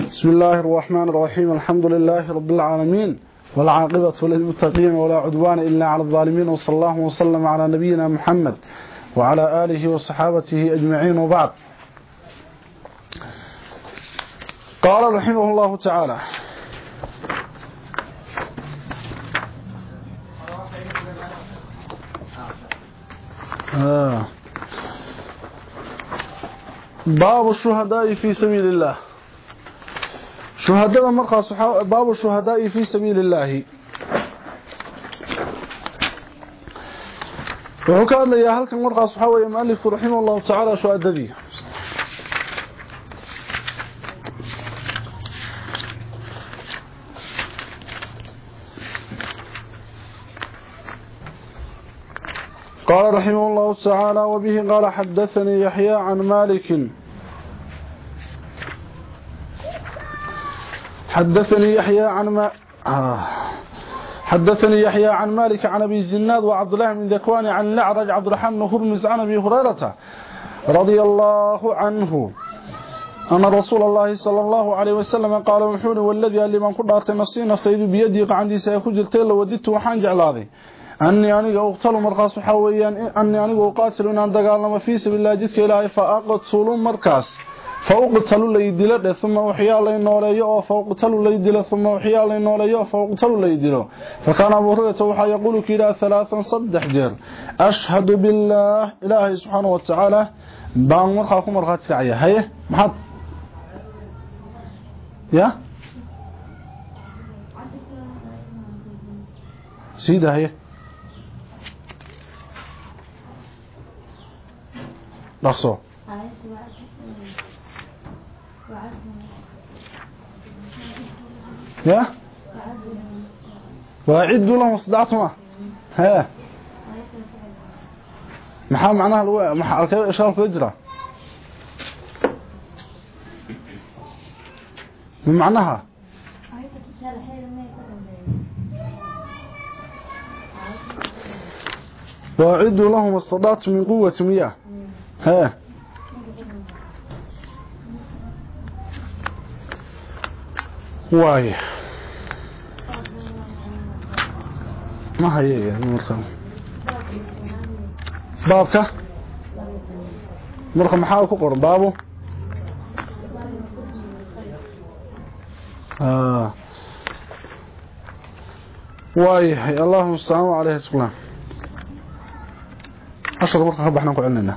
بسم الله الرحمن الرحيم الحمد لله رب العالمين والعاقبة للمتقين ولا عدوان إلا على الظالمين وصلى الله وسلم على نبينا محمد وعلى آله وصحابته أجمعين وبعد قال رحمه الله تعالى آه. باب الشهداء في سبيل الله شهداء مرقص باب الشهداء في سبيل الله. وحكاد لي أهلك المرقص حوالي مؤلف رحمه الله تعالى شهداء ذي قال رحمه الله تعالى وبه قال حدثني يحيى عن مالك حدثني يحيى عن ما آه. حدثني يحيى عن مالك عن أبي الزناد وعبد الله بن ذكوان عن الأعرج عبد الرحمن بن هرمز عن أبي هريرة رضي الله عنه. أن رسول الله صلى الله عليه وسلم قال وحوري والذي لمن كدارت نفسي نفتيد بيدي قعندي سيكجلتي لوددت وحان جعلاذي أني أنيق أقتل مركاس وحاويان أني أنيق أقاتل إن دقالما في سبيل الله جدك إلهي فأقتل مركاس فأقتل ليدل ثم أحيا لي نولي فأقتل ليدل ثم أحيا لي نولي فأقتل ليدل فكان أبو هريرة وحا يقول كلا ثلاثا صدح جير. أشهد بالله إلهي سبحانه وتعالى. بان مرخاكم مرخاتك عيا هيا محط يا؟ سيدة هيا. نقصه يا؟ وأعدوا لهم صدعتما ها. maxaa macnaha lagu maxaa ishaarku jira min macnaha وأعدوا لهم الصدات من قوة مياه. ها. واي ما هي مرخم بابك مرخم maxaa ku qoran baabo ah واي اللهم صل عليه وسلم ashar marka ka baxnaan ku celinayna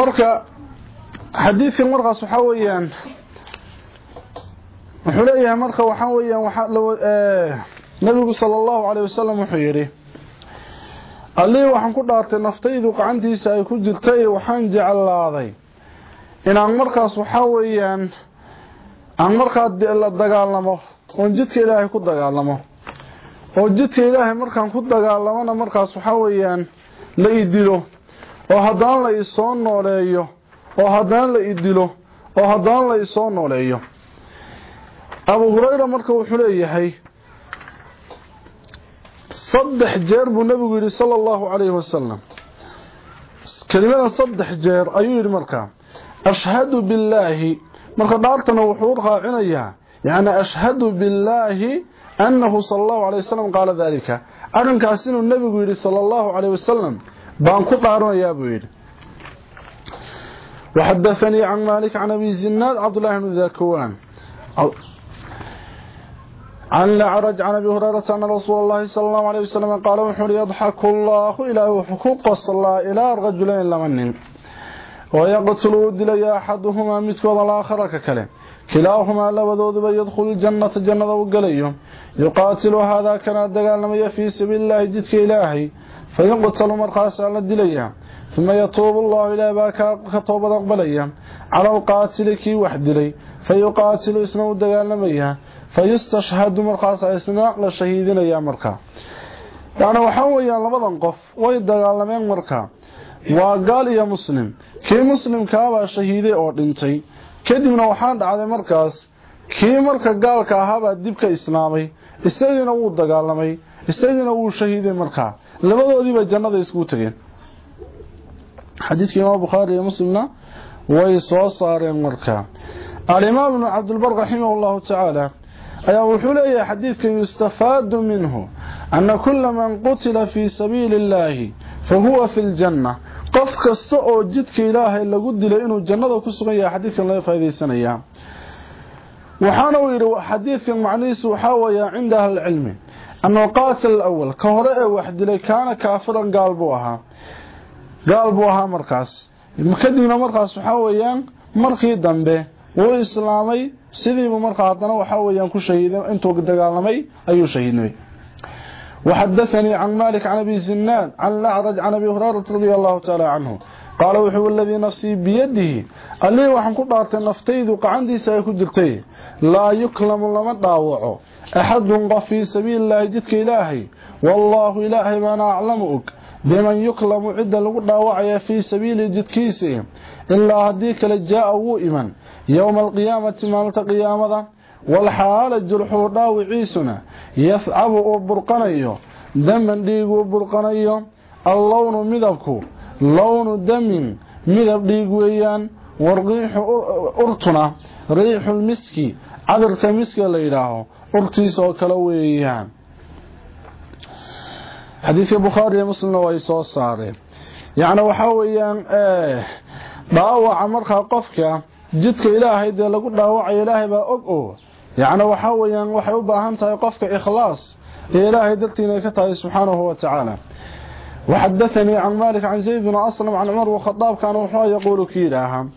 marka xadiidkan markaas waxa weeyaan wuxuu leeyahay marka waxa weeyaan waxa nabigu sallallahu alayhi wasallam wuxuu yiri allii waxaan ku dhaartay naftaydu qacantiisa ay ku jirtay waxaan jeclaaday inaan markaas waxa weeyaan aan markaa la dagaalamo oo jidka ilaahay ku dagaalamo. Oo jidka ilaahay markaan ku dagaalamana markaas waxa weeyaan la idilo oo haddana la isoo nooleeyo oo haddana la idilo oo haddana la isoo nooleeyo leeyahay saddex jeer buu nabigu yidhi sala allahu calayhi wasalam kelimada saddex jeer ayuu yidhi markaa ashhadu billaahi marka dhaartana wuxuu raacinayaa yani ashhadu billaahi annahu sala allahu alay wasalam qaala daalika arrinkaas inuu nabigu yidhi sala allahu calayh wasalam baan ku dhaaranayaa buu yidhi waxadaanii can maalik can abi zinaad cabdullahi bni dakwaan عن العرج عن أبي هريرة أن رسول الله صلى الله عليه وسلم قال وحور يضحك الله إلى حقوق الصلاة إلى الرجلين لمنين. ويقتل ودل يا أحدهما مثل وضل آخر ككلم كلاهما لبدود يدخل الجنة جنة وقليهم. يقاتل هذا كان الدقال لم يفي سبيل الله جدك إلهي. فينقتل مرخاس على الدليا ثم يتوب الله إلى باكا كطوب ذاقبليا على القاتل كي وحدلي. فيقاتل اسمه الدقال لم يفي. Fayustashhadu markaasa isna la shahiidinaya markaa yani waxaa weeyaan labadan qof way dagaalameen markaa waa gaal iyo muslim. Kii muslimkaabaa shahiiday oo dhintay kadibna waxaa dhacday markaas kii marka gaalka ahaabaa dib ka islaamay isagiina wuu dagaalamay isagiina wuu shahiiday markaa labadoodiiba jannada iskugu tageen xadiidka imaam bukhaari iyo muslimna way soo saareen markaa alimaam ibnu cabdilbar raximah llahu tacaala أي وحولي حديثك يستفاد منه أن كل من قتل في سبيل الله فهو في الجنة. قف قفك استعو جدك إله إلا قد لأنه الجنة كسوك يا حديثك الله في هذه السنة وحانو يروا حديثك المعنيس وحاوي عندها العلم. أنه قاتل الأول. كهرئي واحد لي كان كافرا قالبوها. قالبوها مركز. مكدمنا مركز وحاوي مركز دنبه. Wuu islaamay sidiibu markaa haddana waxaa weeyaan ku shahiiday intuu dagaalamay ayuu shahiidnay. وحدثني عن مالك عن أبي زناد عن الأعرج عن أبي هريرة رضي الله تعالى عنه قال وحو الذي نفسي بيده لي وحن كدارت نفتيد قعندي سيكدرتي لا يكلم لما داوعه أحد في سبيل الله جدك إلهي والله إلهي ما أنا أعلمك بمن يكلم عدة لغو داوعي في سبيل جدكيسي إلا هديك لجاء yowma alqiyaamati maalinta qiyaamada walxaala jurxuu dhaawiciisuna yascabu uu burqanayo daman dhiiguu burqanayo allownu midabku lownu damin midab dhiig weeyaan wariixu urtuna riixulmiski cadirka miska la yidhaaho urtiis oo kale weeyaan xadiidka bukhaari iyo muslimna way soo saareen yacni waxaa weeyaan dhaawaca markaa qofka jidka ilaahay de lagu له وعي ba og oo yaacna waxa weeyaan waxa u baahan tahay qofka ikhlaas ilaahay dadkiina ka وحدثني عن مالك عن زيد بن أسلم عن عمر وخطاب كان وحوا يقول كيلاها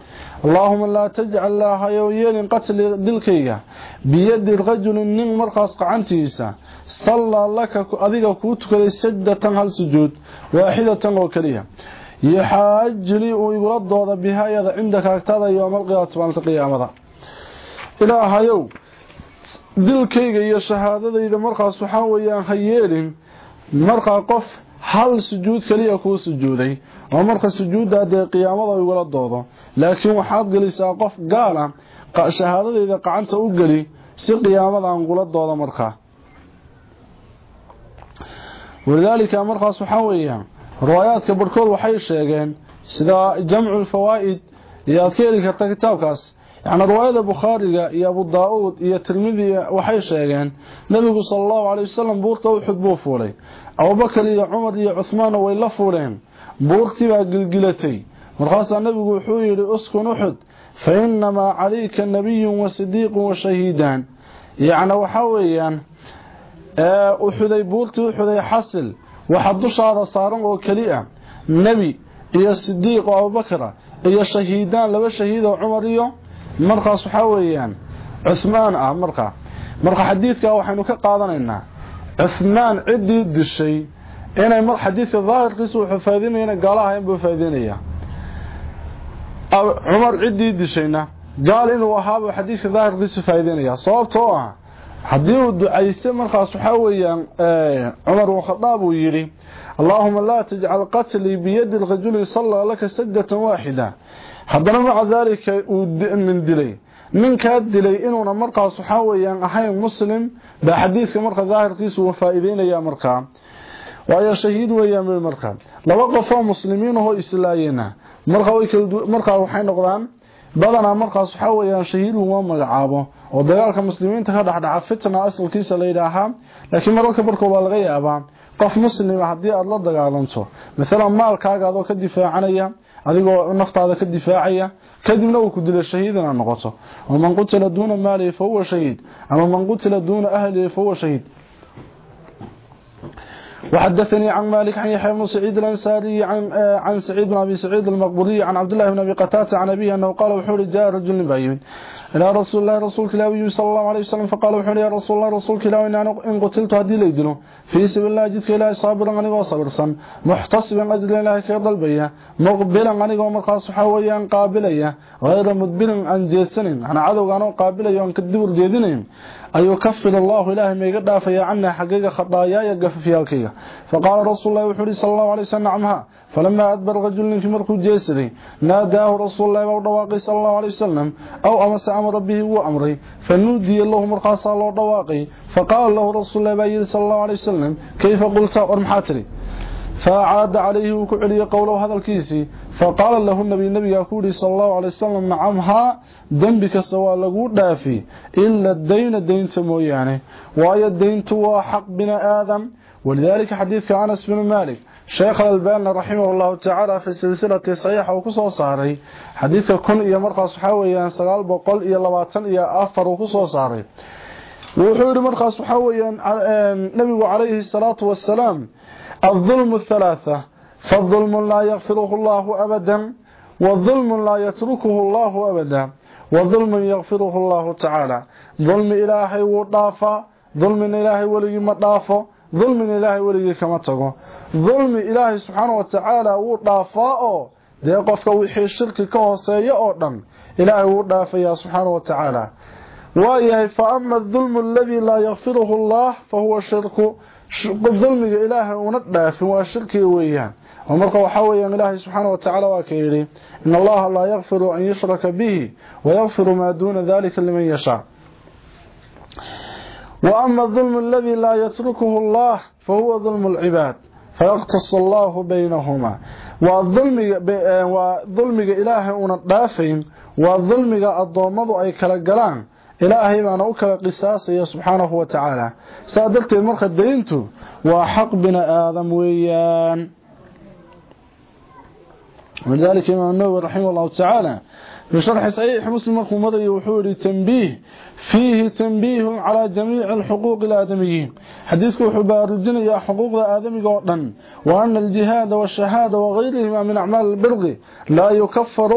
اللهم لا تجعل لها يويل قتل دلكية بيد الغجل من مرقص قعنتيسة صلى لك أذيك كوتك لسجدة هل سجود واحدة وكلية yaxaajilii uu igula dooda bihayada cindaka agtada yoomal qiyaamati maalinta qiyaamada. Ilaahayow dilkayga iyo shahaadadayda markaas waxaa weeyaan ha yeelin. Markaa qof hal sujuud kaliya kuu sujuuday oo marka sujuudda dee qiyaamada igula doodo laakiin waxaad gelisaa qof gaala shahaadadayda qacanta u geli si qiyaamadan gula dooda markaa. Walidaalika markaas waxaa weeyaan riwaayaadka barkood waxay sheegeen sida jamcu lfawaa'id iyaad ka heli karta kitaabkaas. Yacni riwaayada bukhaariga iyo abu daa-uud iyo tirmidiya waxay sheegeen nebigu sala allahu calay wasalam buurta uxud buu fuulay. Abubakar iyo cumar iyo cuhmaanna way la fuuleen. Buurtii baa gilgilatay. Markaasaa nabigu wuxuu yidhi uskun uxud fa inamaa calayka nabiyun wa sidiiqun wa shahiidaan yacni waxaa weeyaan uxuday buurtii uxuday xasil بورتي أحدي حصل وحد دشارة صارن وكليئة نبي يا صديق وأبو بكر يا شهيدان لبا شهيد وعمر يو markaas waxaa weeyaan cuhmaan ah markaa marka xadiidka waxaynu ka qaadanaynaa cuhmaan ciddii dishay inay xadiidka daahirkiisa wuxuu faaidinaya inay gaalo ahayn buu faaidinaya cumar ciddii dishayna gaal inuu ahaabuu xadiidka daahirkiisa faaidinaya sababtoo ah حديو دعيسه مرخص حويان عمر وخطاب ويري اللهم لا تجعل قتلي بيد الرجل صلى لك سدة واحدة حضرنا مع ذلك من دلي من كاد دلي إنونا مرقى صحاوي أن أحيان مسلم بحديثك مرقى ظاهر قيس وفائدين يا مرقى ويا شهيد ويا مرقى لوقفوا مسلمين وهو إسلايين مرقى, مرقى وحين قرام badanaa markaas waxaa weeyaan shahiid laguma magacaabo oo dagaalka muslimiinta ka dhexdhaca fitna asalkiisa la yidhaahaa laakiin mararka barkood waa laga yaabaa qof muslima haddii aada la dagaalanto maalan maalkaaga adoo ka difaacanaya adigoo naftaada ka difaacaya kadibna uu ku dilo shahiid inaad noqoto waman qutila duuna maalihi fahuwa shahiid ama man qutila duuna ahlihi fahuwa shahiid وحدثني عن مالك عن يحيى بن سعيد الأنساري عن عن سعيد بن أبي سعيد المقبوري عن عبد الله بن أبي قتادة عن أبيه أنه قال وحول جاء رجل بايمين إلى رسول الله رسول كلاوي صلى الله عليه وسلم فقال وحول يا رسول الله رسول كلاوي إن قتلت هدي ليدنه في سبيل الله جدك إلهي صابرا أنيقو صبرسا محتصبا أجل إلهي كيضل بيا. مقبلا أنيقو مرخاص حويا قابليا. غير مدبلا عن جيسن أنا عدو أنو قابليا أن كدبر جيدنهم أي يكفر الله إلهي ما يقدع فيا عنا حقيقة خطايا الكية فقال رسول الله وحولي صلى الله عليه وسلم نعمها فلما أدبر رجل في مركو جيسري ناداه رسول الله ودواقي صلى الله عليه وسلم أو أمس أمر به وأمري فنودي الله مرقاص الله ودواقي فقال له رسول الله بأيد صلى الله عليه وسلم كيف قلت ورمحاتري فأعاد عليه وكعلي قوله هذا الكيسي فقال له النبي النبي كوري صلى الله عليه وسلم نعمها ذنبك سواء لغو دافي إلا الدين الدين تمويانه وآية الدين توا حق بنا آدم ولذلك حديث أنس بن مالك شيخ الألباني رحمه الله تعالى في السلسلة الصحيحة وكسو صاري حديث كن إيا مرقى صحاويا سغال بقل إيا لباتن إيا أفر وكسو صاري وحور مرقى صحاويا نبي عليه الصلاة والسلام الظلم الثلاثة فالظلم لا يغفره الله أبدا والظلم لا يتركه الله أبدا وظلم يغفره الله تعالى ظلم إلهي وضافة ظلم إلهي ولي مضافة ظلم إلهي ولي كما تقو ظلم إلهي سبحانه وتعالى وضافة dee qofka wixii shirki ka hooseeya oo dhan ilaahay uu dhaafaya subxaana wa tacaala waayahay fa ama adulmu aladii laa yakfiruhu allah fa huwa shirku dulmiga ilaahay una dhaafin waa shirkiga weeyaan oo marka waxaa weeyaan ilaahay subxaana wa tacaala waa ka yidhi in allaha laa yakfiru an yushraka bihi wayakfiru maa duuna dalika liman yashaa وأما الظلم الذي لا يتركه الله فهو ظلم العباد فيقتص الله بينهما. وظلم إلهي أنطافين وظلم الضومض أي كالقلان. إلهي ما نوكل قصاصي سبحانه وتعالى. سادلت المرخة دينته وحق بنا آدم ويان. ولذلك إمام النووي رحمه الله تعالى. في شرح صحيح مسلم مضي وحوري تنبيه. فيه تنبيه على جميع الحقوق الآدميين. حديثك حبار الدنيا حقوق الآدمي قرن وأن الجهاد والشهادة وغيرهما من أعمال البرغ لا يكفر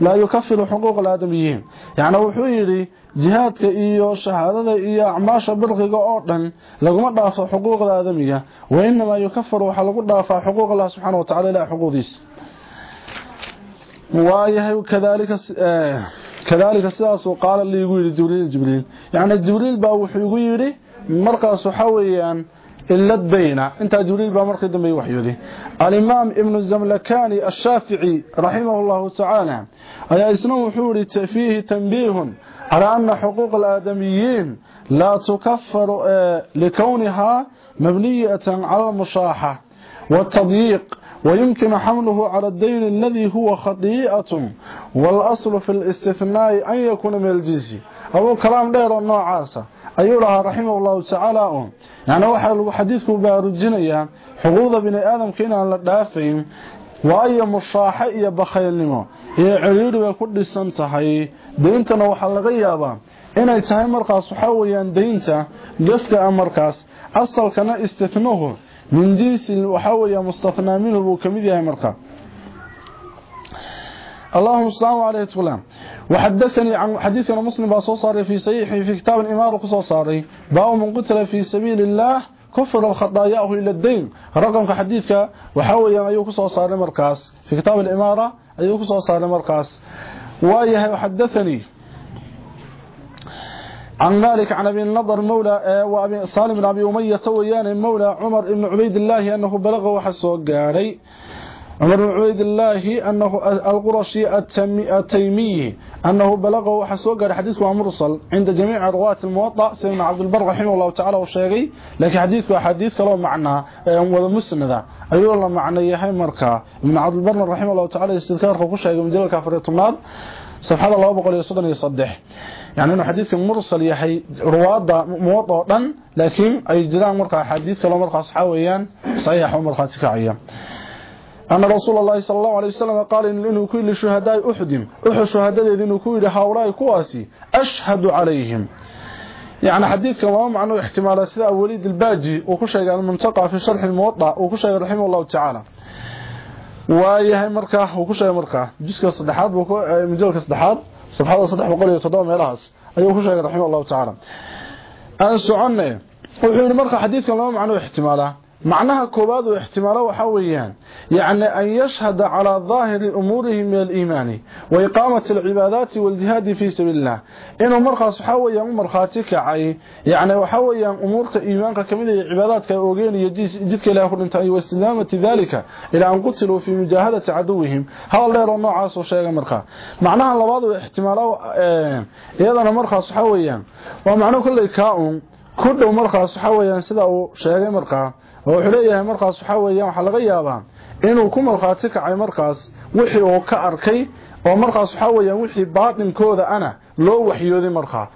لا يكفر حقوق الآدميين. يعني وحوري جهادك إيو شهادة إيو أعماش برغ قرن لقم ضعف حقوق الآدمية. وإنما يكفر وحلق ضعف حقوق الله سبحانه وتعالى لا حقوق ديس. waayahay kadalika كذلك الساس وقال اللي يقول جبريل جبريل. يعني جبريل با وحي يقول مرقى صحويا اللد بينا انت جبريل با مرقى دمي وحي يقول الإمام ابن الزملكاني الشافعي رحمه الله تعالى أي اسمه حوري تفيه تنبيه على أن حقوق الآدميين لا تكفر آه، لكونها مبنية على المشاحة والتضييق. ويمكن حمله على الدين الذي هو خطيئة والأصل في الاستثناء أن يكون من الجنس. أبو كلام دير النوعاسة أيها لها رحمه الله تعالى. يعني وحا حديثك بارجينيا حقوق بني آدم كينا لدافين وأي مشاحة إيا بخيلنمو هي عرير وكل سنتهي. دينتنا وحا لغيابا inay tahay markaas waxa weeyaan deynta gafka amarkaas asalkana من جنس وحوي مستثنى منه وكمد يا مرقى. اللهم السلام عليه وسلم. وحدثني عن حديثنا مسلم صار في صحيح في كتاب الإمارة قصو صاري باو من قتل في سبيل الله كفر الخطاياه إلى الدين. رقم حديثك وحوي أيوك قصو صار مرقاس. في كتاب الإمارة أيوك قصو صار مرقاس. وإيه حدثني عن مالك عن أبي النضر مولى وأبي صالم بن أبي أمية ويان مولى عمر بن عبيد الله أنه بلغ وحسه قاري. عمر بن عبيد الله أنه القرشي التيمي أنه بلغ وحسه قاري. حديثه مرسل عند جميع رواة الموطأ سيدنا عبد البر رحمه الله تعالى والشيغي لكن حديثه حديث كلام معنا ومسند أيضا الله معنى يحي مركا. ابن عبد البر رحمه الله تعالى يستذكار خوشة من جلال كافرية النار صفحة الله بقول يصدن يصدح. يعني إنه حديث مرسل يحي رواده موضع دن لكن أي جيران marka حديث kale marka saxawayaan صحيح عمر خاتكعيا أن رسول الله صلى الله عليه وسلم قال إنه كل شهداء أحد. أحد شهداء إنه كل هؤلاء كواسي. أشهد عليهم. يعني حديث كما معنى احتمال سيدة وليد الباجي وكشيء المنتقى في شرح الموضع وكشيء رحمه الله تعالى. waayahay markaa uu ku sheegay markaa jiska buu majalka saddexaad سبحان الله صدح وقل يتضوم رأس. أيها الشيخ رحمه الله تعالى. أنسو عنه. وحين المرخى حديث كان له معنى احتماله معناها كوباد واحتماله وحويان. يعني أن يشهد على ظاهر أموره من الإيمان وإقامة العبادات والجهاد في سبيل الله. إنه مرخص حويا مرخاتك عي يعني وحويا أمورك إيمانك كمية عبادات كأوغين يجدك إلى أخرى واستدامة ذلك. إلى أن قتلوا في مجاهدة عدوهم. هذا اللي يرى النوع عاصر شيئا مرخا. معناها لبعض احتماله إذا مرخص حويا ومعناه كل كاؤم كله مرخص حويا سيدا شيئا مرخا. Oo wuxuu leeyahay markaas waxa weeyaan waxa laga yaabaa inuu ku markhaati kacay markaas wixii uu ka arkay oo markaas waxa weeyaan wixii baatinkooda ana loo waxyooday markaa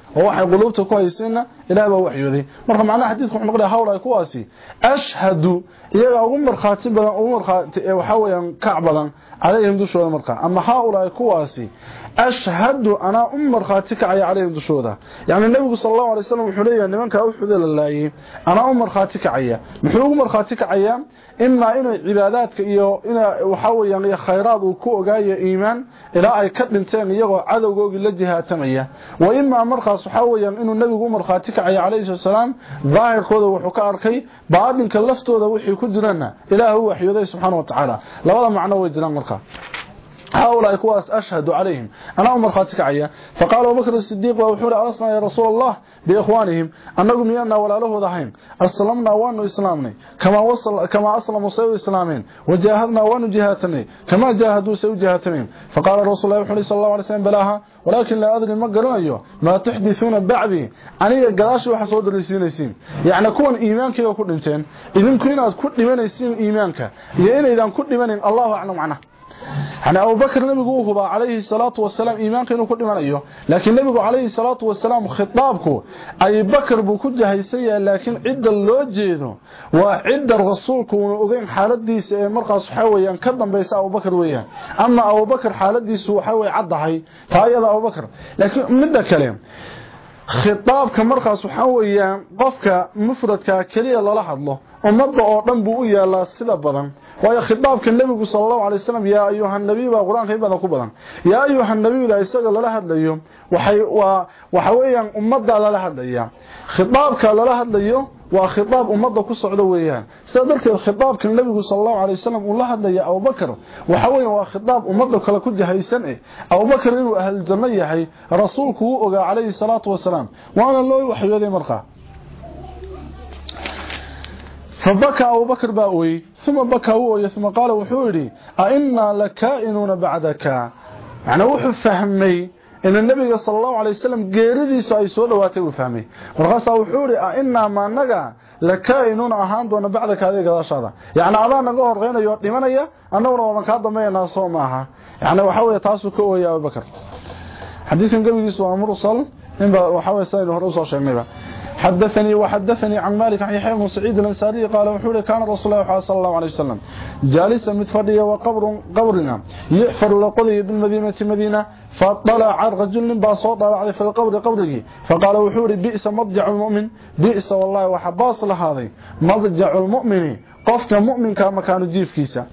haysayna ilaah baa waxyooday marka macnaha xadiidku wuxuu noqday hawl ay kuwaasi ashhadu iyaga ugu markhaati badan ugu markhaati waxa weeyaan kac badan calayhim dushooda markaa ama haula kuwaasi ashhadu ana um markhaati kacaya calayhim dushooda yani nabigu sallallahu alayhi wasallam wuxuu leeyahay nimanka uxud la laayay ana um markhaati kacaya muxuu ugu markhaati kacaya إما إنه عباداتك وحاول يعني خيرات وكوغاية إيمان إلى أي كدنتين يغو عدو لجهة تمية وإما مرخص وحاول يعني إنه النبي مرخاتك عليه الصلاة والسلام ظاهر كوذا وحكا أركي بعد من كلفته ذا وحي كجرنا إله هو وحي سبحانه وتعالى لولا معنى وجران مرخا هؤلاء كواس أشهد عليهم أنا أمر خاتك عيا فقال بكر الصديق وحول أرسنا يا رسول الله بإخوانهم أنكم يأنا ولا له ذهين أسلمنا وأنه إسلامنا كما, وصل كما أسلموا سيو إسلامين وجاهدنا وأنه جهاتني كما جاهدوا سيو جهاتنين فقال رسول الله صلى الله عليه وسلم بلاها ولكن لا أدري ما قرأيه ما تحدثون بعدي. أني قراش وحصود الرسينيسين يعني كون إيمانك وكل انتين إذن كل من يسين إيمانك. يعني إذا كل من الله أعلم عنه. yani abubakr nabigu u hubaa calayhi salaatu wasalaam iimaanka inuu ku dhimanayo laakiin nebigu calayhi salaatu wasalaam khitaabku abibakr buu ku jahaysanyaha laakiin cidda loo jeedo waa cidda rasuulku uuna ogeyn xaaladiisa ee markaas waxaa weyaan ka dambaysa abubakr weeyaan. Ama abubakr xaaladiisu waxaa wey caddahay taa iyada abubakr laakiin midda kale khitaabka markaas waxa weeyaan qofka mufradka keliya lala hadlo ummadda oo dhan buu u yaalaa sida badan. Waayo khitaabka nabigu sallallahu alayhi wasallam yaa ayuha nabiy baa quraanka badan ku badan yaa ayuha nabiy da isaga lala hadlayo waxay waa waxa weeyaan ummadda lala hadlaya khitaabka lala hadlayo waa khitaab ummadda ku socdo weeyaan sida darteed khitaabka nabigu sallallahu alayhi wasallam uu la hadlaya Abu Bakar waxa weeyaan waa khitaab ummadda kala ku jahaysan ee Abu Bakar inuu ahl janna yahay rasuulku uu ogaa alayhi salatu wasalaam waana loo waxyooday markaa فبكى أبو بكر بأوي ثم بكى هو ثم قال وحوري أئنا لكائنون بعدك؟ يعني وحو فهمي إن النبي صلى الله عليه وسلم قيردي سأي سؤال واتي وفهمي. ورغسا وحوري أئنا ما نقع لكائنون أهان دون بعدك هذه شهر يعني أنا نقول غينا يوطي مني أنه ومن كاد مينا صو معها يعني وحاول يتاسو كوه يا أبو بكر. حديث قبل يسوى مرسل إن وحاول سائل هرسل شيء حدثني وحدثني عن مالك عن يحيى بن سعيد الأنصاري قال وحول كان رسول الله صلى الله عليه وسلم جالسا متفرديا وقبر قبرنا يحفر لقضي بالمدينة مدينة فطلع رجل باصوت على في القبر قبره. فقال وحول بئس مضجع المؤمن بئس والله وحباص لهذا مضجع المؤمن. قفت مؤمن كما كان جيف كيسا.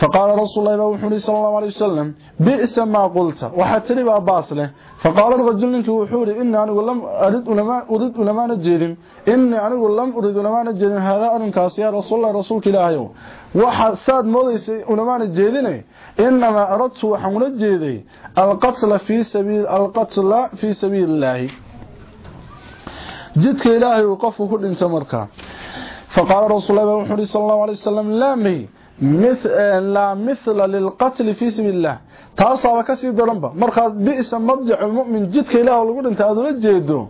فقال رسول الله وحولي صلى الله عليه وسلم بئس ما قلت. وحتري باص له. فقال الرجل منك وحوري إني أنا لم أريد لما أريد لما نجيد إني أنا لم أريد لما نجيد هذا أرنكاس يا رسول الله رسولك إلهي وحساد مضيس لما نجيدني إنما أردت وحمل الجيدي القتل في سبيل القتل في سبيل الله. جدك إلهي وقفه كل إنسان مركا. فقال رسول الله وحوري صلى الله عليه وسلم لا مي. Eh, laa mithla lilqatl fi sabiili illah taasaaba kasii daranba markaad bisa madjacu lmumin jidka ilaah lagu dhinta aad ula jeedo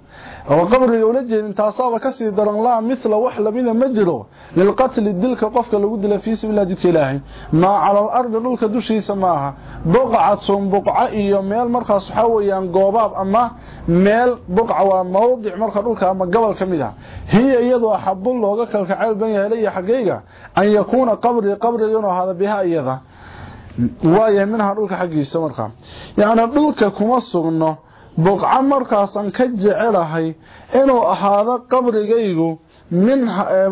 oo qabriga ula jeedin taasaaba kasii daran laa mila wax lamida ma jiro lilqatli dilka qofka lagu dila fii sabiilah jidka ilaahay maa cala alardi dhulka dushiisa maaha buqcatun buqca iyo meel markaas waxaa weyaan goobaab ama meel buqca waa mawdic marka dhulka ama gobol ka mid a hiya iyadoo axabun looga kalkacayl ban yahay laya xaggayga an yakuuna qabrii qabriga inuu ahaada biha iyada waayahay minhaa dhulka xaggiisa markaa. Yacni dhulka kuma sugno buqco markaasan ka jecelahay inuu ahaado qabrigaygu min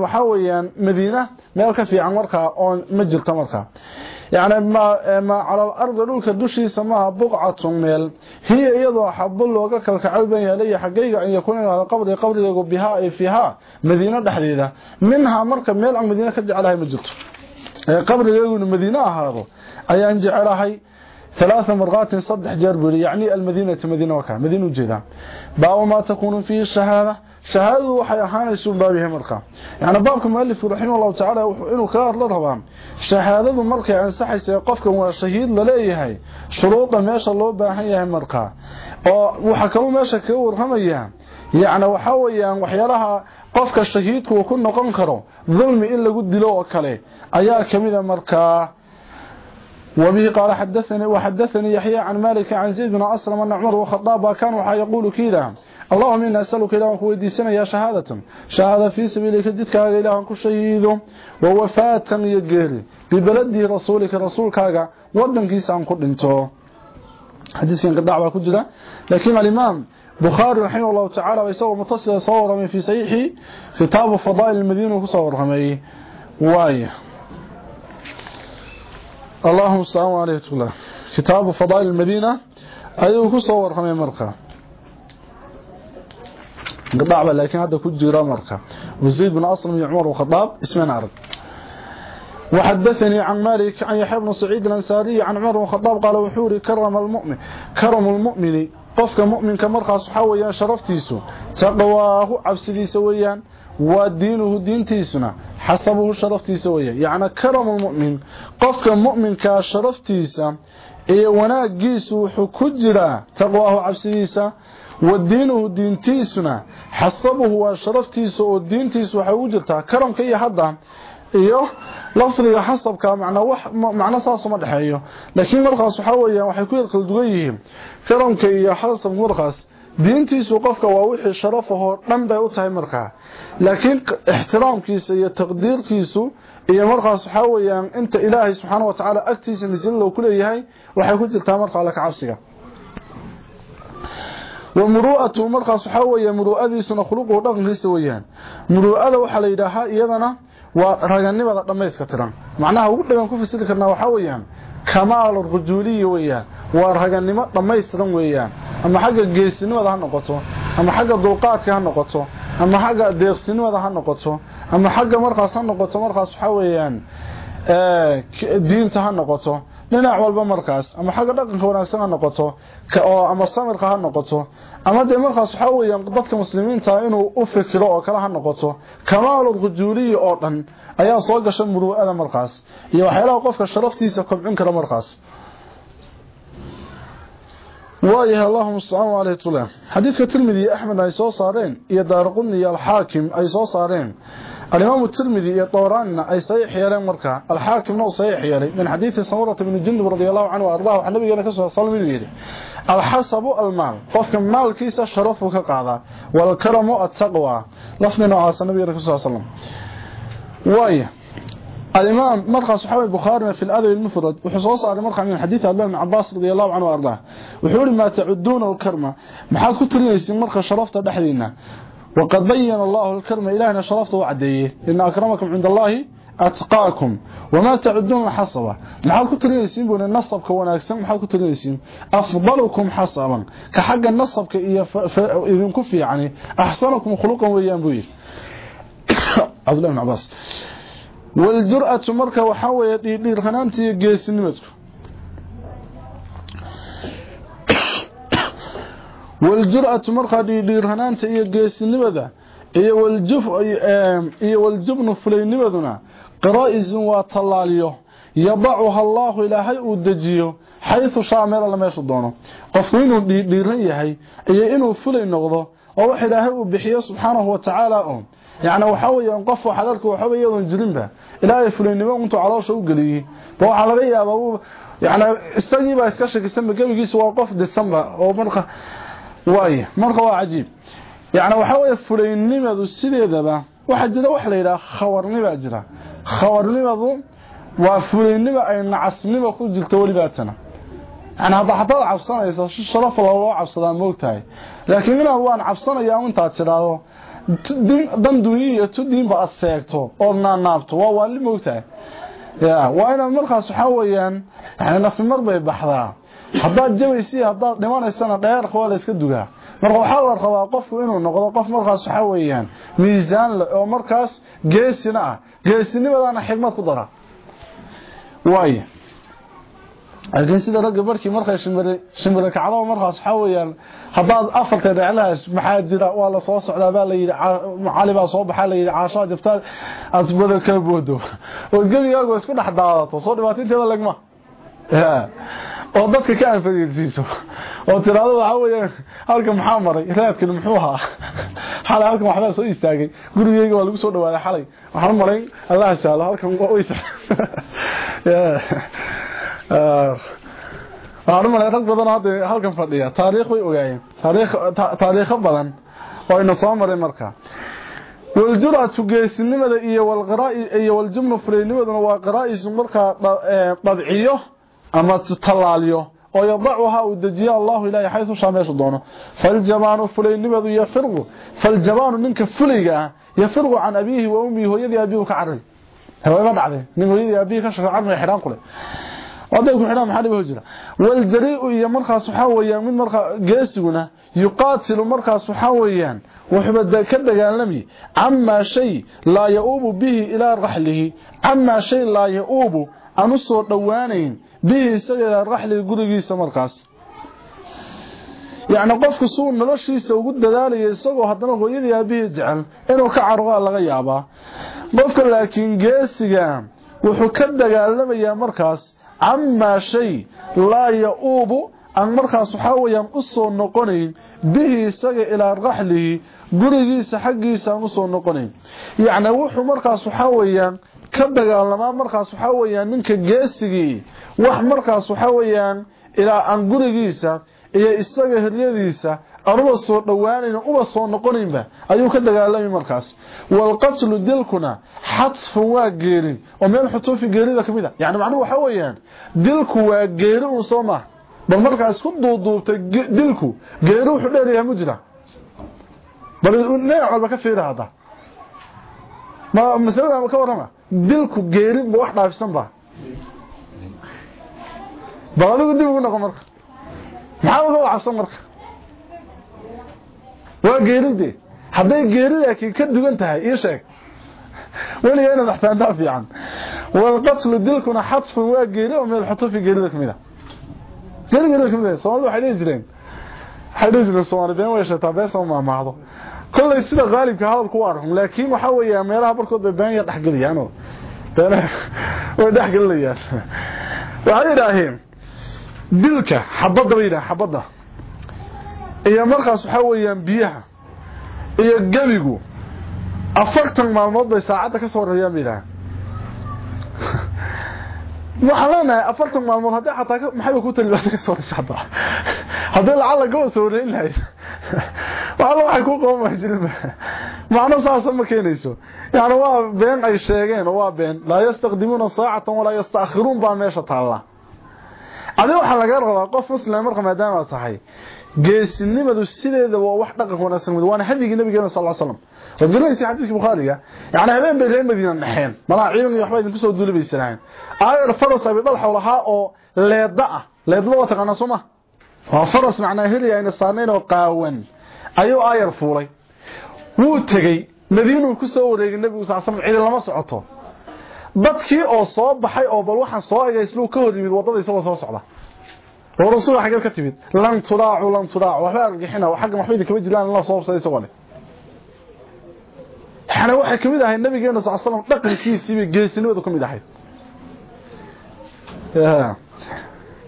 waxaa weeyaan madiina meel ka fiican markaa oo ma jirto markaa. Yacni ma cala alardi dhulka dushiisa maaha buqcatun meel hiya iyadoo axabo looga kalkacay ban yaalaya xaggayga an yakuuna inuu ahaado qabriga qabrigaygu bihaa ay fiihaa madiino dhexdeeda. Minhaa marka meel aan madiina ka jecelahay ma jirto. Qabrigayguna madiine ahaado أي أنجي راهي ثلاث مرغات صدح جربري يعني المدينة مدينة وكا مدينة جيدة. باو ما تكون فيه الشهادة شهادة وحيحانة يسون بابها مرقة يعني بابك مؤلف رحمه الله تعالى وحينه كار لرغب شهادة مرقة عن يعني سحي سيقفك وشهيد شروطا ما شاء الله بها باحيها مرقة وحكروا ماشا كور همي يعني وحاوي وحيرها قفك الشهيد وكنا قنكروا ظلم إلا قد لو أكله أيها كميدة مرقة وبه قال حدثني وحدثني يحيى عن مالك عن زيد بن أسلم أن عمر وخطاب كان وحا يقول كيدا اللهم إنا أسألك إله ويديسنا يا شهادة شهادة في سبيلك جدك إله كشهيد ووفاة يقيري ببلده رسولك رسولك ودن كيسا عن كل انتو. حديث كان قد دعوة كجدا لكن الإمام بخاري رحمه الله تعالى ويسوى متصل صور من في سيحي كتاب فضائل المدينة وصور رمي. وايه اللهم السلام عليكم كتاب فضائل المدينة أيضا كصور خمي مرقى قطع لكن هذا كجيرا مرقى وزيد بن أصل من عمر وخطاب اسمه عرب وحدثني عن مالك عن يحيى بن سعيد الأنساري عن عمر وخطاب قال وحوري كرم المؤمن كرم المؤمن قفك مؤمن كمرقى صحاويا شرفتيسو تقواه عبسديسو ويان waa diinuhu diintiisuna xasabuhu sharaftiisa weya yacnaa karamu lmu'min qofka mu'minkaa sharaftiisa iyo wanaagiisu wuxuu ku jiraa taqwaahu cabsidiisa wa diinuhu diintiisuna xasabuhu waa sharaftiisa oo diintiisu waxay ugu jirtaa karamka iyo hadda iyo lafdiga xasabka macna wax macna saas uma dhaxeeyo laakiin markaas waxa weeyaan waxay ku yar kala dugan yihiin. Karamka iyo xasabka markaas diintiisu qofka waa wixii sharaf ahoo dhan bay u tahay markaa. Laakiin ixtiraamkiisa iyo taqdiirkiisu iyo markaas waxaa weeyaan inta ilaahay subxaana wa tacaala agtiisa misilada uu ku leeyahay waxay ku jirtaa markaa alla ka cabsiga. Wa muru'atu markaas waxaa weeya muru'adiisuna khuluquhu dhaqankiisa weeyaan. Muru'ada waxaa la yidhaahaa iyadana waa raganimada dhammayska tiran. Macnaha ugu dhagan ku fasiri karnaa waxaa weeyaan kamaal rujuuliya weeyaan. Waa raganimo dhammaystiran weeyaan ama xagga geesinimada ha noqoto ama xagga dulqaadka ha noqoto ama xagga deeqsinimada ha noqoto ama xagga markaas ha noqoto markaas waxaa weeyaan diinta ha noqoto dhinac walba markaas ama xagga dhaqanka wanaagsan ha noqoto oo ama samirka ha noqoto ama dee markaas waxaa weeyaan dadka muslimiinta inuu u fikiro oo kale ha noqoto kamaalul rujuuliya oo dhan ayaa soo gasha muru'ada markaas iyo waxyaalaha qofka sharaftiisa kobcin kara markaas وايه اللهم صل على طوله حديث الترمذي أحمد أي سو صارين إيه يا دارقني الحاكم أي سو صارين الإمام الترمذي يا طوران أي صحيح يلهن مره الحاكم نو صحيح يلهن من حديث صورة بن جند رضي الله عنه وأرضاه. عن النبي كان كسو صلى عليه الحسب المال. قفكه مال كيس شرفه كقادا والكرم التقوى. لفظ نو النبي صلى الله عليه الإمام مرخص حوي بخاري في الأدب المفرد وحصوص على مرخص من حديث الله بن عباس رضي الله عنه وأرضاه. وحول ما تعدون الكرمة. محاد كنت لنسي مرخص شرفته دحدينا وقد بين الله الكرمة إلهنا شرفته وعديه إن أكرمكم عند الله أتقاكم. وما تعدون الحصبة محاد كنت لنسي بون النصب كوانا أكسن محاد كنت لنسي أفضلكم حصبا. كحق النصب إذن كفي يعني. أحسنكم خلقا وإيان بوي عبد الله بن waljur'atu marka waxaa weeye dhiidhiirkanaanta iyo geesinimadku waljur'atu markaa dhiidhiirkanaanta iyo geesinimada iyo waljubnu fulaynimaduna qiraa'isun waa tallaaliyo yadacuha allaahu ilaahay uu dejiyo xaysu shaa meelalla meeshu doono qofku inuu dhiidhiiran yahay iyo inuu fulay noqdo oo wax ilaahay uu bixiyo subxaanahu wa oo يعني waxa weeyaan qof waxa dalka waxa weeyaan jirinba ilaahay fulinimo intu caloosha u galiyay ba waxa laga yaabaa yani isagii baa iska shakisan magabigiisa waa qof December oo marka waay marka waa ajiib yani waxa weey fulinimadu sideedaba waxa jira wax la yiraahdo khawarnimo jira khawarnimadu waa fulinimo ay nacasnimo ku jirto waliba tana yani hadda hadaa cabsanayso sharaf loo cabsadaa moogtahay laakiin inaad waan cabsanayaa intaad tiraado dan duuniya iyo tu diinba aad seegto oo naanaabto waa waali moogtahay ya waa inaad markaas waxaa weeyaan yani nafi mar bay baxdaa haddaad jabaysi haddaad dhimanaysana dheerka waa la iska dugaa marka waxaa la rabaa qofku inuu noqdo qof markaas waxaa weeyaan miisaan le oo markaas geesina ah geesinimadana xigmad ku dara waay laakiin sida ragga barkii markay shimbire kacdo markaas waxa weeyaan haddaad afarta dhaclahaas maxaa jira? Waa la soo socdaa baa la yidhi cali baa soo baxaa la yidhi caashaa jabtaa asbada ka boodo oo gebigaagu isku dhex daadato soo dhibaataynteeda lagma. Oo dadka ka anfadiisiiso oo tiraado waxa weeyaan halka maxaa maray? Raadkan muxuu ahaa. Xalay halkan waxbaa soo istaagay. Gurigeyga waa lagu soo dhawaaday xalay. Waxaan maray allah saalo halkan way waxaan malay rag badan hadda halkan fadhiya. Taariikh way ogaayeen. Taariikh taariikh badan oo ina soo maray marka. Waljur'atu geesinimada iyo walqara'i iyo waljumlu fulaynimaduna waa qaraa'is marka dabciyo ama talaaliyo oo yadacuha uu dejiyo Allahu ilaahi xaytu shaameesho doono. Faljabaanu fulaynimadu yafirqu. Faljabaanu ninka fulayga yafirqu can abihi wa ummihi hooyadii abihi ka caray. Hawaba dhacday. Nin hooyadii abihi ka shaqo xiraan kule waday ku xidhaan maxaa dhibo jira wal darii'u iyo markaas waxa weeyaan mid marka geesiguna yuqaatilu markaas waxa weeyaan wuxuu ka dagaalami amma shay la yaubu bihi ila rahlihi amma shay la yaubu anu soo dhawaanayn bihi isaga rahliga gurigiisa markaas. Yaani qofku suu noloshiisa ugu dadaalayo isagoo haddana hooyadii aabihii jecel inuu ka cargo laga yaabaa. Qofka laakiin geesiga wuxuu ka dagaalamayaa markaas ama shay laa ya-uubu aan markaas waxaa weyaan u soo noqonayn bihi isaga ilaa raxlihi gurigiisa xaggiisa aan u soo noqonayn. Yacni wuxuu markaas waxaa weyaan ka dagaalamaa markaas waxaa weyaan ninka geesigii wax markaas waxaa weyaan ilaa aan gurigiisa iyo isaga heryadiisa anuba soo dhowaanayn uba soo noqonaynba ayuu ka dagaalamay markaas walqatlu dilkuna xadfun waa geerin oo meel xutuufi geerida kamid a yani macnuhu waxaa weeyaan dilku waa geeri un soo maha bal markaa isku duuduubtay dilku geeri wuxuu dheeryahay ma jira bal dhinac walba ka fiiri hadda ma masalada ka warrama dilku geeri ma wax dhaafisan ba bal adigu dib ugu noqon marka maxaa uga wacsan marka fiican walqatlu dilkuna xadfun waa geeri oo meel xutuufi geerida kamid a geeri geerida kamid a soomaalida waxay dhihi jireen waxay dhihi jireen soomaali been way sheetaa been soo maamaahdo kollay sida qaalibka hadalku waa run laakiin waxaa weeyaa meelaha barkood bay been yar dhexgeliyaanoo been way dhexgelinayaan waxay yidhaaheen dilka xabadda bay yidhaha xabadda iyo markaas waxaa weeyaan biyaha iyo gebigu afartan maalmood bay saacadda ka soo reeyaan bay yidhaha waxaan leenahay afartan maalmood haddii xataa maxayba ku tali baata ka soo reysa hadda haddii lacala gaba soo reyn lahayd. Waxalla waxay ku qaban waa jirinba macno saasa ma keenayso. Yani waa been ay sheegeen oo waa been. Laa yastaqdimuuna saacatan walaa yastaakhiruun baa meesha taalla. Adi waxaa laga rabaa qof muslim marka maadaama tahay geesinimadu sideeda waa wax dhaqan wanaagsan mid waana hadigii nabigeena sallallahu alayhi wasallam. Rajulkiisa xadiiska bukhariga yaani habeen bay reer madiina naxeen malaa ciidan iyo waxba idin ku soo duulibaysanaan ayar faras abi dal xawlaha oo leeda ah. Leedada waa taqaana soma faras macnaa heliya in saarneen oo qaawan. Ayuu ayar fuulay. Wuu tagay madiinuu ku soo wareegay nabigu sallallahu alayhi wasallam lama socoto. Dadkii oo soo baxay oo bal waxaan soo egay islu ka hor yimid waddada isagoo soo socda oo rasuulka xagee ka timid lan tudaacu lan tudaacu waxba argixina xagga waxba idin kama jiraan la soo qabsaday isagoo leh xana waxay kamid ahay nabigeena sallallahu alayhi wasallam dhaqankiisii bay geesinimadu kamid ahayd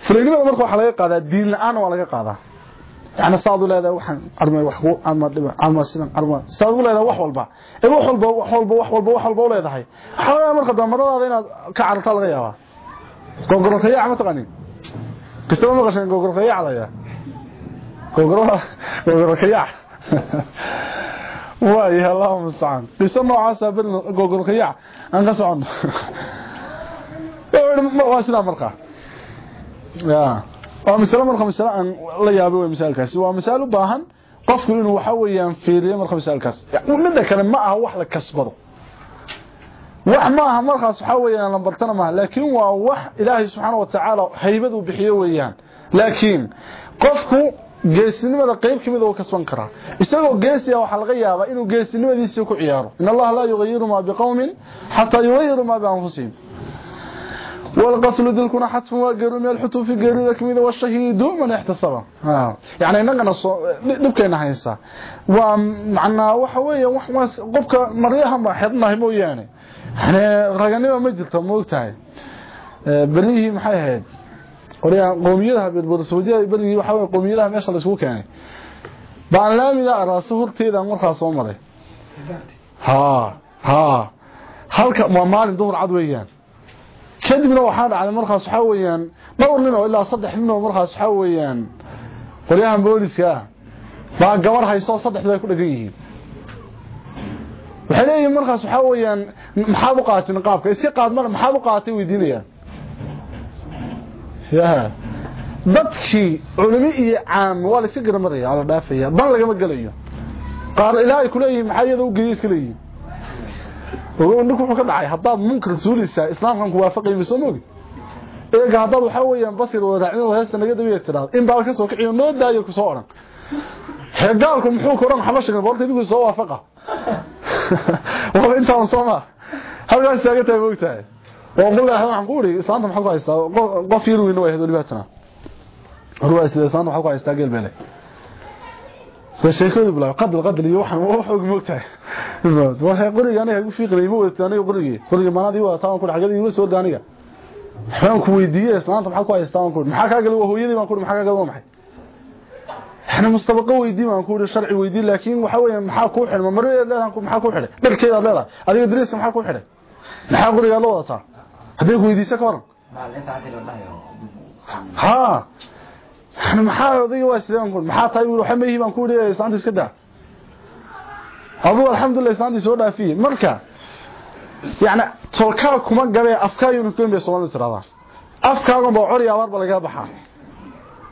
fulinimada marka waxa laga qaadaa diin la'aan waa laga qaadaa يعني صادوا لهذا وحن ارمي وحو اما دبا اما سيدان ارمي صادوا لهذا wax walba ee wax walba wax walba wax walba wax walba leedahay xawaa marka damarada inaad ka carta laga yaaba gogoro khaya ma taqanin kastaba maqasheen gogor kayacdaya gogor gogor kayac waayo allah musta'an. Qiso noocaas ah bal gogor kayac aan ka socono waa sida marka ya waa masalo marka masalo aan la yaabay way masaalkaasi waa masalo u baahan qofku inuu waxa weeyaan fiiriyo marka masaalkaas midda kale ma aha wax la kasbado laakiin waa wax ilaahay subxaanahu wa ta'ala haybadu bixiyo weeyaan laakiin qofku geesinimada qayb kamid oo kasban kara isagoo geesiya waxa laga yaabaa inuu geesinimadiisa ku ciyaaro in allah la yughayyiru ma biqawmin hatta yughayyiru ma bi anfusihim والقصل دلكنا حتف وقالوا من الحتوف قالوا كميده والشهيد من احتسب ها يعني اننا دبكينا هيسا ومعنا wax qofka maryaha ma xidnahay mooyaane yani raganimo ma jirto moogtahay barihi maxay ahayd? Qoriya qoomiyadaha bilbodsoodiya barihi waxa weeye qoomiyadaha meesha la isku keenay. Baan laamida araaso horteeda markaa soo maray. Ha ha halka waa maalin duhur cad weeyaan. Kadibna waxaa dhacday markaas waxaa weeyaan dhowr nin oo ilaa saddex nin oo markaas waxaa weeyaan qoryahan booliska ah baa gabar haysto saddexdu ay ku dhagan yihiin waxay leeyihiin markaas waxaa weeyaan maxaad u qaatay niqaabka iska qaad mar maxaad u qaatay weydiinayaan? Ya dadkii culimo iyo caam waa la iska garamaraya waa la dhaafaya dan lagama gelayo qaar ilaa ay ku leeyihiin maxaa iyada u geeyey iska leeyihiin? Ninku wuxuu ka dhacay haddaad munkar suulaysaa islaamkan ku waafaqay miso mogi eega haddaad weeyaan basir wadaacnida heesta naga dabiya tiraado in baa ka soo kiciyo noo daayo ku soo odhan. Xeegaalku muxuu ku odhan xabashiga boorta idigu soo waafaqa waa intaan soo ma halkaas taagan tahay moogtahay oo qullaha waxaan ku uri islaanta maxaa ku haystaa qof yar weyn waa hado libaatana ruwa isla islaanta maxaa ku haystaa geelbeele sheekadu bilaa qadal qadal iyo waxan wax og moogtahay waxa qoriga aniga ugu fiiqnay ma wadataa aniga qoriga qoriga manadi waa taan ku xagada igu soo daaniga waxaan ku weydiiyay islaanta maxaa ku haystaa ku maxaa ka gal hooyadii baan ku maxaa ka gal waa maxay احنا مستبقه ويدي ما نقول شرعي ويدي لكن waxa weeyaan maxaa ku xidhay marada leedahay maxaa ku xidhay dharkeeda leedahay adiga dariiska maxaa ku xidhay maxaa qoriga loo wataa hadii ku weydiiso ka waran ha احنا maxaa adiga waa sideen ku maxaa tahay waxa meehi baan ku leeyahay islaanta iska daa abu alxamdulillah islaanta soo dhaafiyay marka yani tolkaa kuma gabe afkaayo nuskan bay Soomaalidu tiraadaan afkaaga baa cori abaar laga baxaa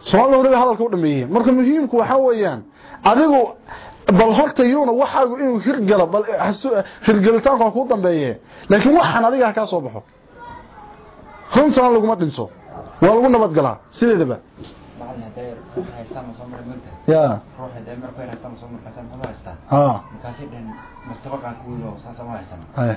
soomaalida waliba hadalka u dhameeyeen marka muhiimku waxa weeyaan adigu bal horta yuuna waxaagu inuu hirgalo bal hirgalitaanku ha kuu dambeeye laakiin waxaan adiga ha kaa soo baxo. Runtana laguma dhinto waa lagu nabadgalaa sideedaba. Ya. A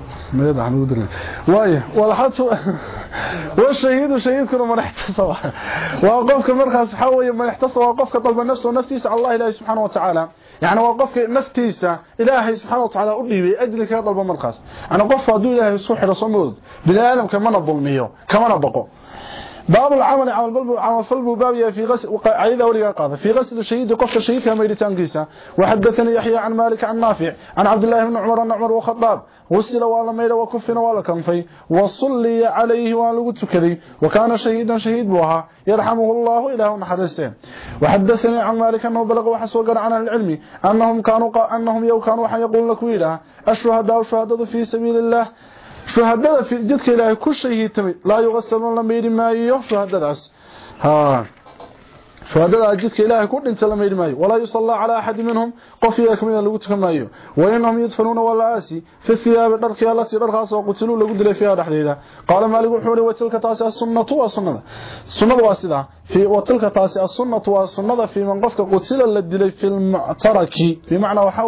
ميلاد عن ودر واي ولحد والشهيد شهيد كل ما احتصوا واوقفك مرخص حوي ما احتصوا واوقفك طلب النفس ونفسيس على الله اله سبحانه وتعالى. يعني وقفك نفتيسا إلهي سبحانه وتعالى اضيبي اجلك يطلب مرخص. أنا قف أدو إلهي سوخ رسمود بلا علم كما نظلميه كما نبقوا باب العمل عمل بلب عمل فلب باب في غسل عيدا ولي قاضي. في غسل الشهيد قف الشهيد كما يريتان قيسا وحدثني يحيى عن مالك عن نافع عن عبد الله بن عمر أن عمر وخطاب. غسل ولا ميل وكفن ولا كنفي. وصلي عليه ولا تكذي وكان شهيدا شهيد بوها يرحمه الله إله محدثين وحدثني عن مالك أنه بلغ وحسوق عن العلم. أنهم كانوا قا أنهم يو كانوا يقول لك ويلا الشهداء والشهداء في سبيل الله. Shuhadada jidka ilaahay ku shahiitamay laa yuqasalun la meeri maayo shuhadadaas ha shuhadada jidka ilaahay ku dhinta la meeri maayo walaa yusalla ala ahad minhum qof iyaga kamid lagu tukan maayo wa inhum yadfanuna wala asi fi thiyab dharki allati dharkaas oo qutilu lagu dilay fiya dhaxdeeda qala maalik wuxuu yiri watilka taasi sunnatu wa sunnada sunnadu waa sida fi watilka taasi sunnatu wa sunnada fi man qofka qutila la dilay fil mu'taraki bimaana waxa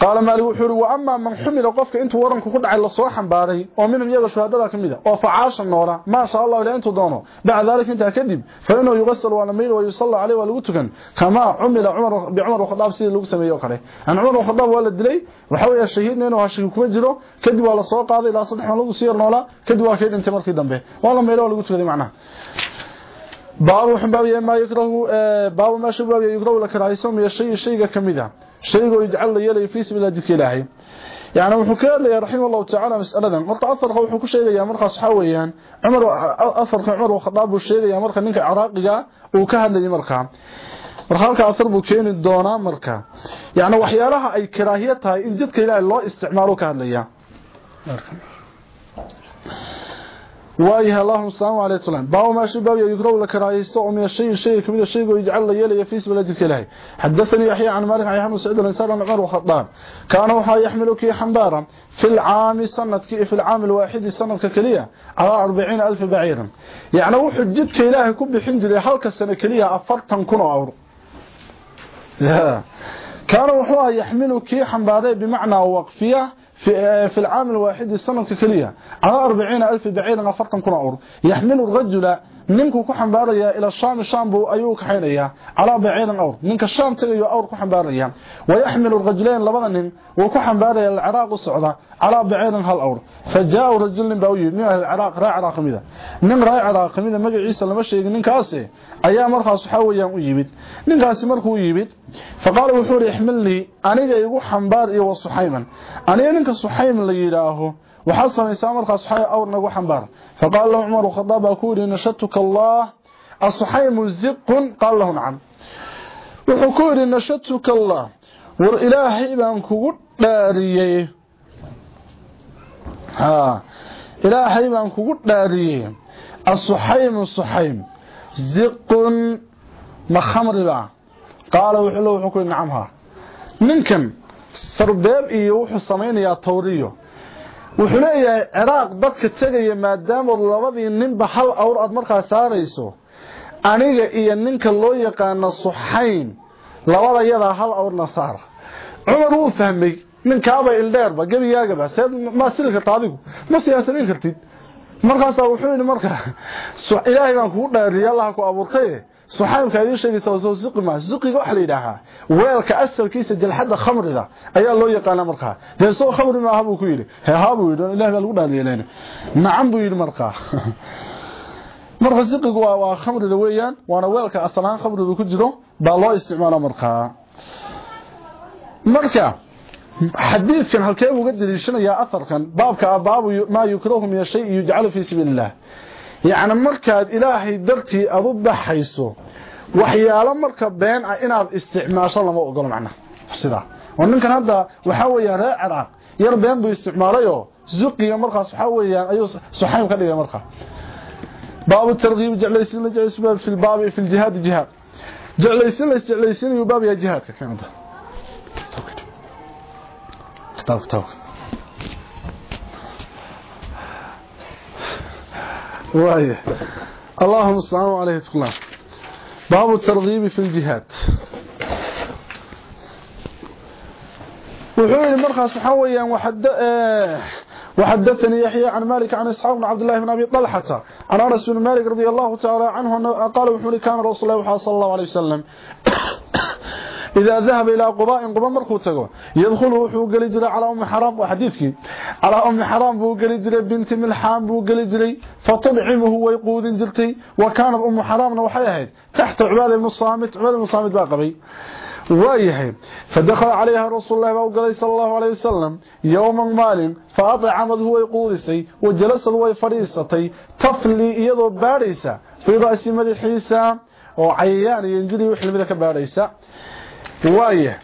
weeyaan dagaalka lagu dilay falam yudrak an soo haleelin hatta ma tilaa dhintay قال مالك وحوري واما من حمل قفك انت ورنك ku dhacay la soo xambaaray oo minhum iyaga shuhadada kamida oo facaasha noora ma sha Allah ila intu doono bacda dalika inta kadib fa inuu yughsal wa lameel wa yusalla alayhi wa lagu tukan kama umila umar bi umar khadaab sidii lagu sameeyo kale an umar khadaab waa la dilay waxa weeye shahiidna inuu hashigu kuma jiro kadib waa la soo qaaday ilaa saddex lagu sii noola kadib waa kay dhintay markii dambe waa la meelo lagu tukaday macnaha باب حباب ما يكره باب ما شباب يكره لك رايسم يا شيء شيء كميدا شيء يجعل لي يلي في سبيل ذلك إلهي. يعني وحكير لي رحيم الله تعالى مسألة. قلت أفرق وحكو شيء يا مرخة صحاويا عمر أفرق عمر وخطاب الشيء يا مرخة منك عراقية وكهن لي مرخة مرخالك أثر بكين الدونة مرخة يعني وحيالها أي كراهيتها إن جدك إلى الله استعماله كهن لي مرخة وآيها اللهم صلوا عليه وسلم باو ما باو يقرؤوا لك رايستو ام شيء شيء كمد شيء يجعل لي يفيس في اسم الله حدثني يحيى عن مالك عن احمد سعد الانصار عن عمر وخطان كان هو يحملك حمبارا في العام سنة في العام الواحد سنة كليه على 40000 بعيرا. يعني هو حجتك الهي كوب بحين جري هلك سنه كلية 40 كن أو لا. كان هو كي حمباره بمعنى وقفية. في, في العام الواحد السنة كلية على أربعين ألف بعيدا فرقا أور يحمل الرجل نمكو كحنباريا إلى الشام الشام بو أيوك حينيا على بعيدا أور منك الشام تغيو أور كحنباريا ويحمل الرجلين لبغن وكحنباريا العراق السعودة على بعيدا هالأور فجاء رجل باوي من العراق راعي عراق ميدا من راعي عراق ميدا مجا عيسى لما شيء ننكاسي أيام مرخص حاويا ويبد ننكاسي مرخو يبد فقال وحور يحمل لي أنا يقول waxaad samaysaa markaas suxay awr nagu xambaara faqaala lahu cumar khadaab baa ku yidhi nashatuka allah. Asuxaymu ziqun qaala lahu nacam. Wuxuu ku yidhi nashatuka allah. War ilaahay baan kugu dhaariyey. Ilaahay baan kugu dhaariyey. Asuxaymu suxaym ziqun ma khamriba qaala wuxuu ku yidhi nacam haa ninkan sardeeb iyo wuxuu samaynayaa tawriyo wuxuu leeyahay ciraaq dadka tegaya maadaamood labadii ninba hal awr aad markaa saarayso aniga iyo ninka loo yaqaano suxayn labada yadaa hal awrna saara. Cumar wuu fahmay ninkaaba ildheerba gebigaagaba seed ma sili karta adigu ma siyaasadayn kartid. Markaasaa wuxuu yidhi marka ilaahay baan kugu dhaariyay allah ku abuurtay suxaymka idin sheegaysa soo siqi ma siqiga waxa la weelka asalkiisa jalxada khamrida ayaa loo yaqaan markaa. De soo khamri ma ahabu ku yiri he ahabu yiri ilaahay baa lagu dhaaliyeena nacam buu yiri markaa. Marka siqigu waa waa khamrida weeyaan waana weelka asalaan khamrida ku jiro baa loo isticmaala markaa. Marka xadiidkan halkee uga daliishanayaa afarkan baabka baabu ma yukrahu min shay yuj'alu fi sabilillah yacni markaad ilaahay dartii aad u baxayso waxyaalo marka been ah inaad isticmaasho lama ogolo macnaha sidaa oo ninkan hadda waxaa weeyaan reer ciraaq yar been buu isticmaalayoo zuqiga markaas waxaa weeyaan ayuu suxaym ka dhigay markaa baabu targhiib jeclaysin la jeclaysin fi lbaabi fi ljihaad jihaad. Jeclaysin la isjeclaysiinayu baab yaa jihaadka keenada kitaab kitaabka وآيه. اللهم صل عليه وسلم. باب الترغيب في الجهاد. وحول مرخص حويا وحد وحدثني يحيى عن مالك عن إسحاق بن عبد الله بن أبي طلحة عن أنس بن مالك رضي الله تعالى عنه قال وحول كان رسول الله صلى الله عليه وسلم إذا ذهب إلى قباء قباء مركو تغو يدخل وحو غلي جري على أم حرام وحديثكي. على أم حرام بو غلي جري بنت ملحان بو غلي جري. ويقود جرتي وكانت أم حرامنا waxay ahayd تحت عباده بن الصامت baa qabay waayahay فدخل عليها رسول الله وقال صلى الله عليه وسلم. يوما مال فأطعمته ويقودسي وجلسه ويفريستي تفلي iyadoo baaraysa في رأس مدحيسا. oo cayayaan iyo injili ka waaye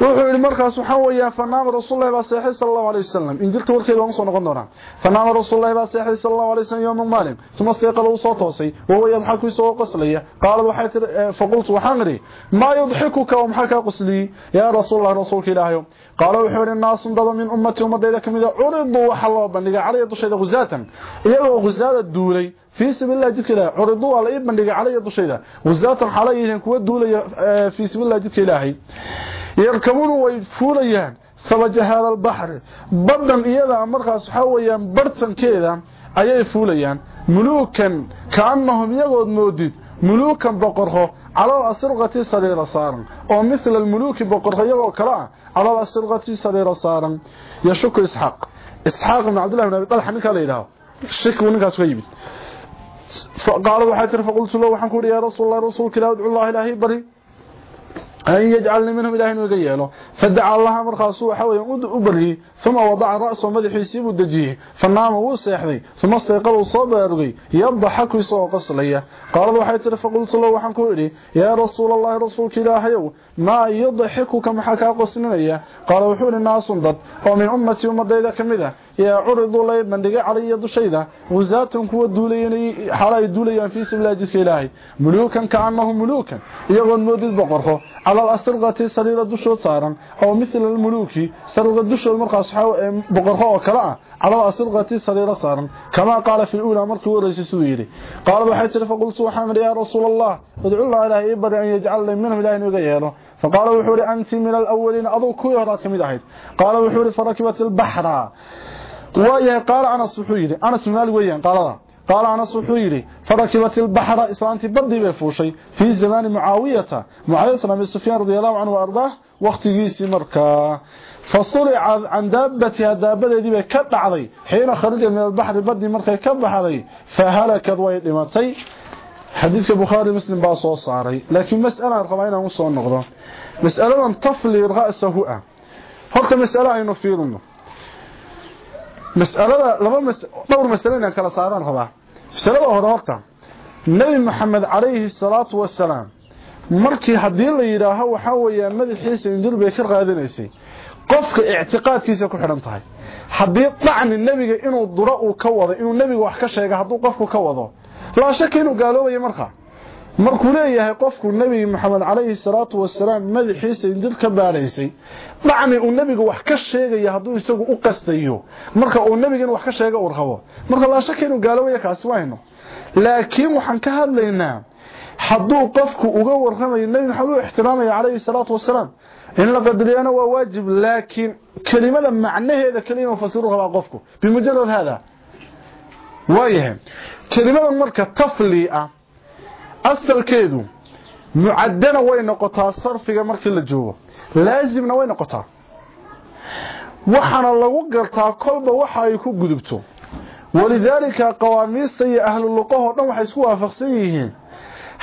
wuxuu yiri markaas waxa weeyaa fanaama rasuulullaahi baa saxiix sallallahu alayhi wasallam injilta warkeeda waan soo noqon doonaa fanaama rasuulullaahi baa saxiix sallallahu alayhi wasallam yawm maalin thumma sayqala uu soo toosay oo yadxaku soo qoslaya qaalad waxay tir faqultu waxaan iri ma yadxikuka wa maxaka qosli ya rasuulullaahi rasuulka ilaahay qaala wuxuu yiri naasun daba min ummati ummadayda kamida uridu waxa loo bandhigay calay dushayda guzaatan iyagoo guzaada duulay في سبيل الله جدك إلهي عرضوا على إبن لقى علي الضشيدة. وزاتا حاليهم كوا دولي في سبيل الله جدك إلهي. يركبون ويفوليان ثبج هذا البحر. بدن إيضا مرخص حويا برتن كذا أي فوليان. ملوكا كأنهم يقود مودد ملوكا بقره على أسرقة صدير صارا ومثل الملوك بقره يقود كلا. على أسرقة صدير صارا يشك إسحاق. إسحاق بن عبد الله بن أبي طلحة نكا ليلها شك ونكاس غيبت فقال وحاتر فقلت له وحن كوري يا رسول الله رسولك لا ادعو الله إلهي بري. أن يجعلني منهم إلهي وقياله فدعا الله مرخاصه وحاول أبري ثم وضع رأسه مدح يسيب الدجيه. فالنام وسيحذي ثم استيقظ صوب أرغي يضحك يسوى قصلية. قال وحيتر فقلت له وحن كوري. يا رسول الله رسولك إلهي ما يضحك كما حكا قصنية. قال وحول الناس ضد ومن أمتي ومضيذا كمذا yaa يا عرض الله من دغ علي دشيده وزاتن كو دولين حال اي دوليان في سبيل الله جسك إلهي. ملوكا كأنهم ملوكا. يغون مودد بقرخ على الأسرقة سريره دشو صارن أو مثل الملوكي سرقة دشو مرخا سحو بقرخ كلا على الأسرقة سريره صارن كما قال في الأولى مرت ورئيس سويري قال وحي تلف قل سبحان يا رسول الله ادعوا الله إلهي أن يجعل لي منهم لا يغيره. فقال وحوري أنت من الأولين أضو كوي ورات كميدا قال وحوري فركبة البحر. وياه قال أنا صحيري أنا سمالي ويان قال هذا قال أنا صحيري فركبت البحر إسلامتي بدي بفوشي في زمان معاوية. معاوية نبي سفيان رضي الله عنه وأرضاه وقت جيسي مركا فصلع عن دابتها دابتها دي كدعضي حين خرج من البحر بدي مركا كبحضي فهلكت ويدمتي حديث البخاري مسلم با soo saaray laakiin mas'ala qabayna uu soo noqdo mas'aladan tafli ra'sahu ah horta mas'ala aynu fiirino mas'alada laba dhowr mas'ala kala saaran qaba mas'alada hore horta nabi maxamed calayhi salaatu wasalaam markii haddii la yiraaho waxa weeyaan madaxiisa injil bay ka qaadanaysay. Qofka i'tiqaadkiisa ku xiran tahay. Hadii dhacni nabiga inuu duro uu ka wado inuu nabiga wax ka sheego haduu qofku ka wado laa shaka inuu gaaloobayo markaa markuu leeyahay qofku nebi maxamed calayhi salaatu wasalaam madaxiisa injil ka baadhaysay dhacni uu nebiga wax ka sheegaya hadduu isagu u qastayo marka uu nebiga in wax ka sheega uu rabo marka laa shaka inuu gaaloobayo kaasi wayno laakiin waxaan ka hadlaynaa hadduu qofku uga warramayo nebi maxamed u ixtiraamaya calayhi salaatu wasalaam in la qadariyana waa waajib laakiin kelimada macnaheeda kaliya inuu fasiru rabaa qofku bimujarad hada waayahay kelimadan marka tafli ah asalkeedu mucadana way noqotaa sarfiga markii la joogo. Laazimna way noqotaa. Waxaana lagu gartaa kolba waxa ay ku gudubto. Walidaalika qawaamiista iyo ahluluqahoo dhan waxay isku waafaqsan yihiin.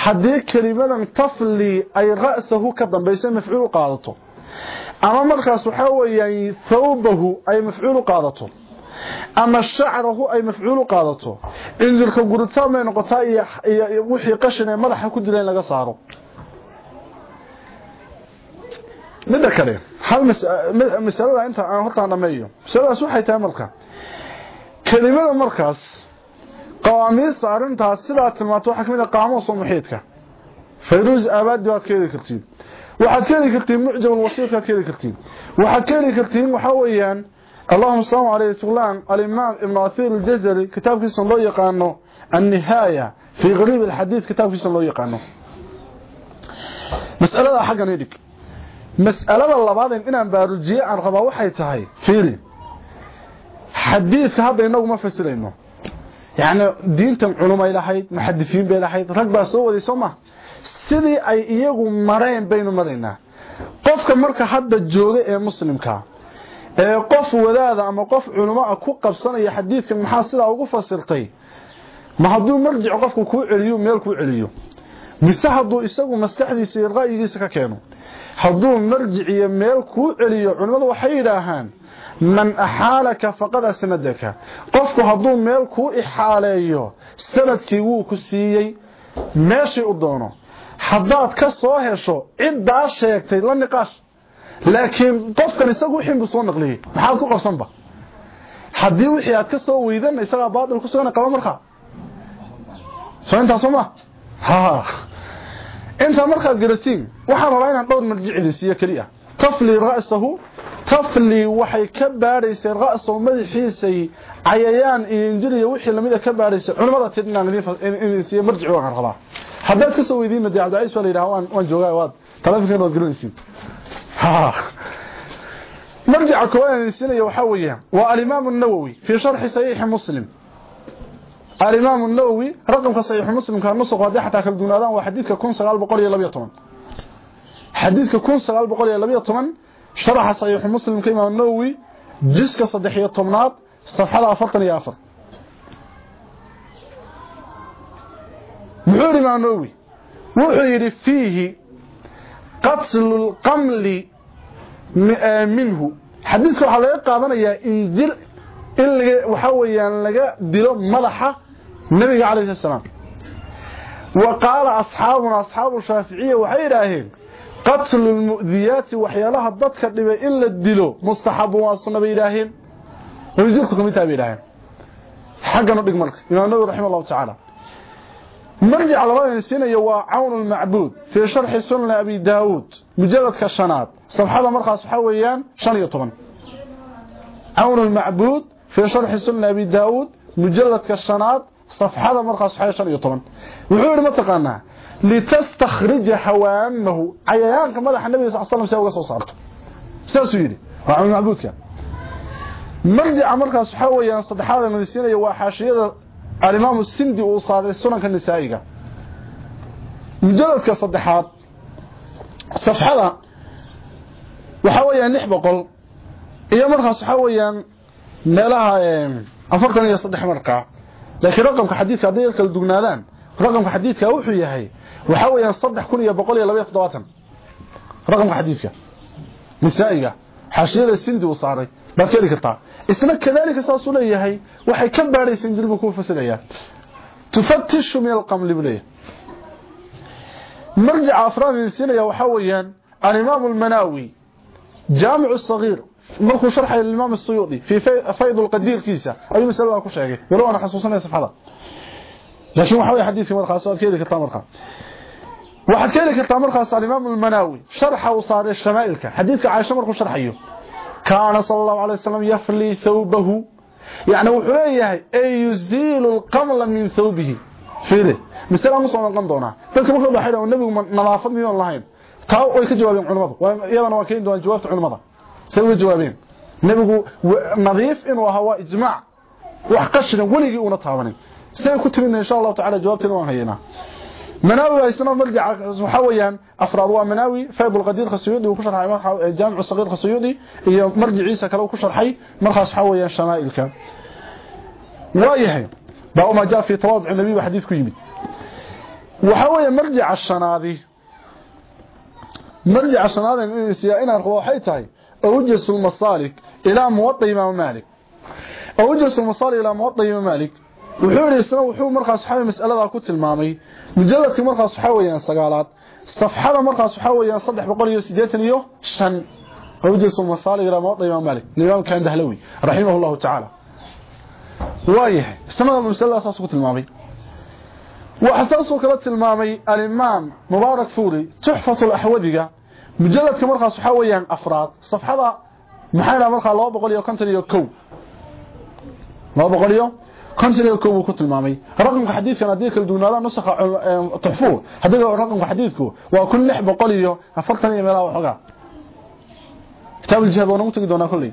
Haddii kelimadan tafli ay ra'sahu ka dambayso mafcuul u qaadato. Ama markaas waxaa weeyaan thawbahu ay mafcuul u qaadato ama shacrahu ay mafcuul u qaadato. Injilka guritaan bay noqotaa iyo wixii qashin ee madaxa ku jira in laga saaro. Midda kale hal masalada inta aan hortaan dhameeyo. Masaladaas waxay tahay marka kelimada markaas qawaamiista arrintaas sidaa tilmaanto waxaa ka mid a qaamuusa muxiidka. Fayruus aabaadi baad ka heli kartiin waxaad ka heli mucjam alwasiilkaad ka heli waxaad ka heli kartiin weeyaan اللهم صل على سلام الإمام ابن عثير الجزري كتاب في صلى الله يقانو النهاية في غريب الحديث كتاب في صلى الله يقانو مسألة حقا نيدك مسألة اللباد إن أنا بارجية عن غبا وحي تهي فيري حديث هذا إنه ما فسرينه يعني دينتم علماء إلهيد محدثين بإلهيد رقبا سوى دي سمع سيدي أي إيغو مرين بين مرينا قفك مركا حد الجوغي إيه مسلم كا ee qof wadaada ama qof culimo ah ku qabsanaya xadiidkan maxaa sidaa ugu fasirtay? Ma hadduu marjic qofku kuu celiyo meel kuu celiyo? Mise hadduu isagu maskaxdiisa iyo ra'yigiisa ka keeno? Hadduu marjic iyo meel kuu celiyo culimmadu waxay yidhaahaan man axaalaka faqad asnadaka qofku hadduu meel kuu ixaaleeyo sannadkii wuu ku siiyey meeshii u doono. Haddaad ka soo hesho ciddaa sheegtay la niqaash laakiin qofkan isagu wixii buu soo naqliyay maxaad ku qabsanba haddii wixii aad ka soo weydan isagaa baatil ku sugana qaba markaa soo intaas ma ha inta markaad garatiin waxaan rabaa inaan dhowr marjicdiisiyo keliya tafli ra'sahu tafli waxay ka baadhaysay ra'sahu madaxiisay cayayaan iyo injiriya wixii lamid ka baadhaysay culimada tidnaan idin siiyo marjic waan rabaa haddaad ka soo weydiin madi cabdicaiis baa la yidhaha waan joogaa waad taleefankan waad garanaysiin مرجع كوان السنة وحوية والإمام النووي في شرح صحيح مسلم الإمام النووي رقم صحيح مسلم كان نص قادة حتى كالدون هذا وحديثك كون سغال بقولي لم يطمن حديثك كون سغال بقولي لم يطمن شرح صحيح مسلم كإمام النووي جسك صدحية طمنات صفحة أفرطن يافر محور Eh, minhu. Xadiidka waxaa laga qaadanayaa injil in waxaa weyaan laga dilo madaxa nabiga calayh salaam. Wa qaala asxaabuna asxaabu shaaficiya waxay idhaaheen qatlu lmu'diyaati waxyaalaha dadka dhibay in la dilo mustaxabu waa sunna bay idhaaheen injilku ka mid taha bay idhaaheen xaggana dhig marka imaam nawawi raxima allahu tacaala al ma'bud fi sharh sunan abi daud mujalladka shanaad safxada markaas waxa weeyaan 15 awn al ma'bud fi sharh sunan abi daud mujalladka shanaad safxada markaas waxa 15 wuxuu yiri mataqaana litastakhrij hawamahu ayaanka madaxa nabiga sallallahu alayhi wasallam uga soo saarto saasuu yiri waa awn al ma'budka marjica markaas waxa weeyaan saddexaad ee madisinaya waa xaashiyada al-Imam Sindi uu saaray sunanka nisaa'iga. Mujalladka saddexaad safxada waxa weeyaan 600 iyo markaas waxa weeyaan meelaha afartan iyo saddex marka. Laakiin raqamka xadiidka haday kala dugnaadaan raqamka xadiidka wuxuu yahay waxa weeyaan 3127 raqamka xadiidka nisaa'iga xaashiyada Sindi uu saaray. Baad keli kartaa isna kadalika saas uu leeyahay waxay ka baaraysan jirbu ku fasilaya tufattishu min alqaml bilay marjic afraad insinaya waxa weeyaan al-imam al-manawi jaami'u as-saghir markuu sharxay al-imam as-suyuti fi fayd al-qadir kiisa ayuu misalada ku sheegay walaw ana xasuusanay safxada laakiin waxa weey xadiiska markaas aad keli kartaa markaa waxaad keli kartaa markaas al-imam al-manawi sharxa uu saaray shamaa'ilka xadiiska Aisha markuu كان صلى الله عليه وسلم يفلي ثوبه يعني وحليه أي يزيل القمل من ثوبه فيره مثلا مصر نقن دونا dadka markuu baxay oo nabigu nadaafad miyo lahayn taa way ka jawaabeen culimadu iyadana waa keen doon jawaabta culimada say way jawaabeen nabigu nadiif inuu ahaa waa ijmaac wax qashina waligi una taabanin say مناوي ليسنا مرجع محويا يعني أفراد ومناوي فيض القدير خسيودي وكشر حي جامع صغير خسيودي هي مرجع عيسى كلو كشر حي مرخص حويا يعني شمائلك رايه بأو ما جاء في تواضع النبي بحديث كيمي وحويا يعني مرجع الشنادي مرجع الشنادي ان سي هو حيته هي أوجس المصالح إلى موطئ إمام مالك. أوجس المصالح إلى موطئ إمام مالك. وحوريسنا وحو مرخص صحابي مساله ذا كنت المامي مجلد مرخص صحابي يا سغالات صفحه مرخص صحابي يا 380 يو شن قوجس ومصالح إلى موطئ امام مالك الإمام كان دهلوي رحمه الله تعالى وايه استمر المسلسل أساس كنت المامي واحساسه كنت المامي الامام مبارك فوري تحفظ الاحوذجا مجلد مرخص صحابي يا افراد صفحه محايله مرخص 280 يو كو 280 251 uu ku tilmaamay raqamka xadiidkan hadii kala duwanaada nusakha tuhfu hadii raqamka xadiidku waa kun 600 iyo 40 iyo meelaha waxoga kitaab al-jihad wana mutagi doona kulli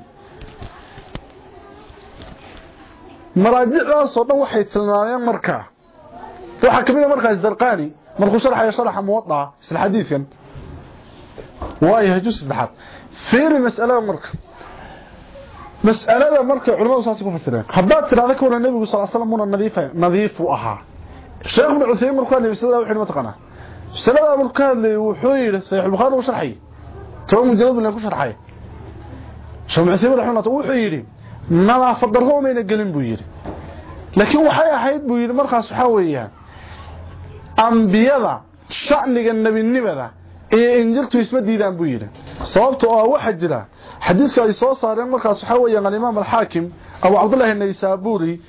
maraajicdaas oo dhan waxay tilmaameen markaa waxa kamid ah markaas zarqani markuu sharxayo sharaxa muwadda isla xadiidkan waayahay jus saddexaad fiiri mas'alada marka mas'alada marka culimadu saasi ku fasireen haddaad tiraahdo ka waran nabigu sallallahu alayhi wasallam nadiifa nadiifu ahaa sheekh ibn uthaymeen hadlay mas'alada wuxuu mataqana mas'alada markuu hadlay wuxuu yiri sahih al-bukhari uu sharxay taw mujalad la ku sharxay sheekh ibn uthaymeen raximahullah wuxuu yiri nadaafad darro meena gelin buu yiri laakiin waxay ahayd buu yiri markaas waxa weeyaan ambiyada shacniga nabinimada iyo injiltu isma diidaan buu yiri sababtoo ah waxa jira xadiiska ay soo saareen markaas waxa weeyaan imaam al-hakim abu abdullah an-naysaburi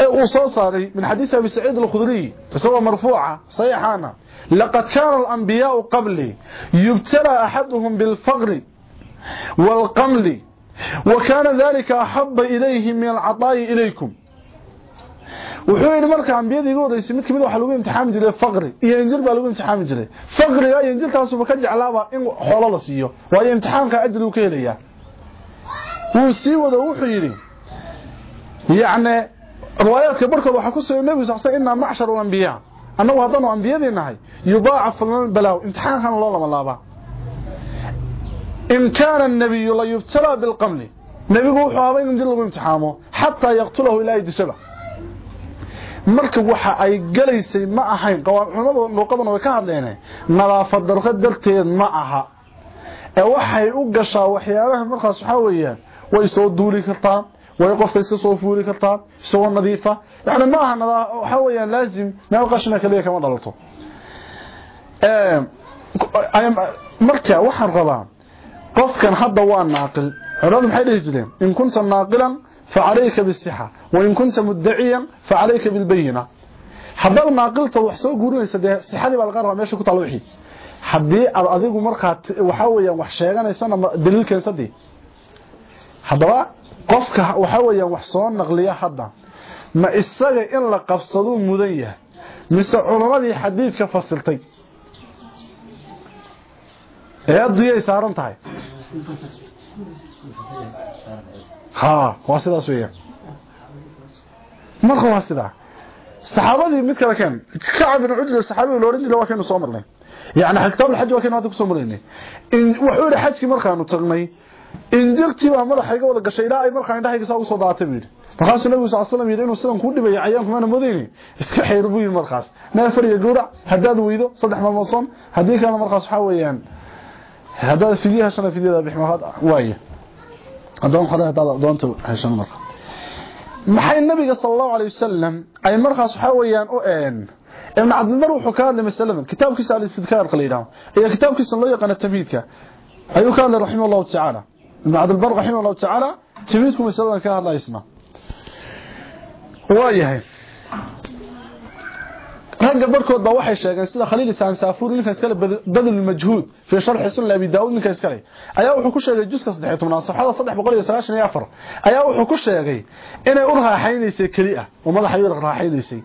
ee uu soo saaray min xadiis abi sa'id al-khudri isagoo marfuuca sayxana laqad kana al-anbiya'u qabli yubtala ahaduhum bil-faqr wal-qaml وكان ذلك أحب إليه من العطاء إليكم wuxuu yiri marka ambiyada igu horeysay mid kamid waxa lagu imtixaami jiray faqri iyo injil baa lagu imtixaami jiray faqriga iyo injiltaas uu ka jeclaaba in xoolo la siiyo waayo imtixaanka ajri uu ka helaya wuu sii wada wuxuu yiri yaani riwaayadka barkood waxa ku soo nabi saxsan inna ma'shar al-anbiya annagu hadanu ambiyadeenahay yudaa'af al-balaa imtixaankan loo lama laaba in kana an-nabiy la yubtala bil-qaml nabigu wuxuu ahaa in injil lagu imtixaamo hatta yaqtulahu ila idshaba marka waxa ay galaysay ma ahayn qawaacimada luqadana way ka hadleen nadaafad darro darteed ma aha ee waxay u gashaa waxyaabaha markaas waxa weeyaan way soo duuli kartaa way qofka iska soo fuuli kartaa soo nadiifa yani ma aha waxa weeyaan laazim meel qashina kaliya kama dhalato marka waxaan rabaa qofkan hadda waa naaqil culimadu maxay dhihi jireen in kunta naaqilan فعليك بالصحة وإن كنت مدعيا فعليك بالبينة حداد ناقلته وحسو قولنيسا دي صحادي بالغارة ماشي كتالو وحي حدي أديقو مرقات وحاويا وحشيغانيسا دليل كيسا haddaba qofka waxa weeyaan wax soo naqliya hadda ma isaga in la qabsado mudan yahay mise culamadii xadiidka fasirtay ee adduunyay saaran tahay marka waa sidaa saxaabadii mid kale keen kacab bin cujla saxaabiga loo oran jiray waa keenu soo marnay يعني كتاب الحج kusoo marnay in wuxuu yidhi xajkii markaanu tagnay injirtii baa madaxayga wada gashay ilaa ay markaa indhahayga saa usoo daatay buu yidhi markaasuu nabigu sal slam yidhi inuu sidan kuu dhibaya cayaanku maana modayni iska xeer buu yidhi markaas neefar iyo gowrac haddaad weydo saddex malmoodson haddii kalena markaas waxaa weeyaan haddaad fidye heshana fidyada bixmaad waaye adoon hore haddaad doonta heshana marka maxay nabiga sal allahu alay wasalam ay markaas waxaa weeyaan u een ibn cabdilbar wuxuu ka hadlay masaladan kitaabkiisa alistidkaarka la yidhaho iyo kitaabkiisa loo yaqaano tamhiidka ayuu ka hadlay raximah allahu tacaala ibn cabdilbar raximah allahu tacaala tamhiidku masaladan ka hadla isna waayahay ragga barkood baa waxay sheegeen sida khaliil isaan saafuur ninka iskale badal majhuud fi sharh sunan abi daawud ninka iskale ayaa wuxuu ku sheegay juska 13 safxada 394 ayaa wuxuu ku sheegay inay u raaxaynaysay kaliya oo madaxa ay raaxaynaysay.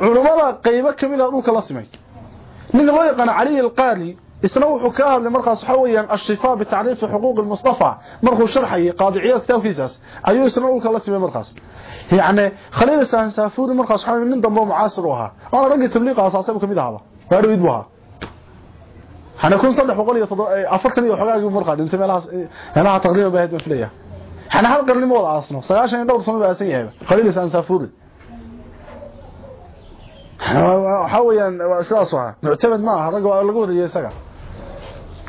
Culimada qaybo ka mid ah dhulka la simay. Ninka loo yaqaan cali al-qali markaas waxa weeyaan ash-shifaa bi ta'rif huquuq al-mustafa markuu sharxay qaadiciyada kitaabkiisaas ayuu isna dhulka la simay markaas يعني خليل سانسافور مرخص حامل من ضمن معاصر وها رجل تبليغ أساسا كميد هذا. وارو يدبها أنا كون صدح بقول يا أفرتني وخغاغي مرخا أنت ميلاس أنا تقريبا باهد مفليه أنا هل قرني مو أصنو؟ 9 دور سنه باسن yahay خليل سانسافور حويا أساس معتمد معها. lagu wariyay isaga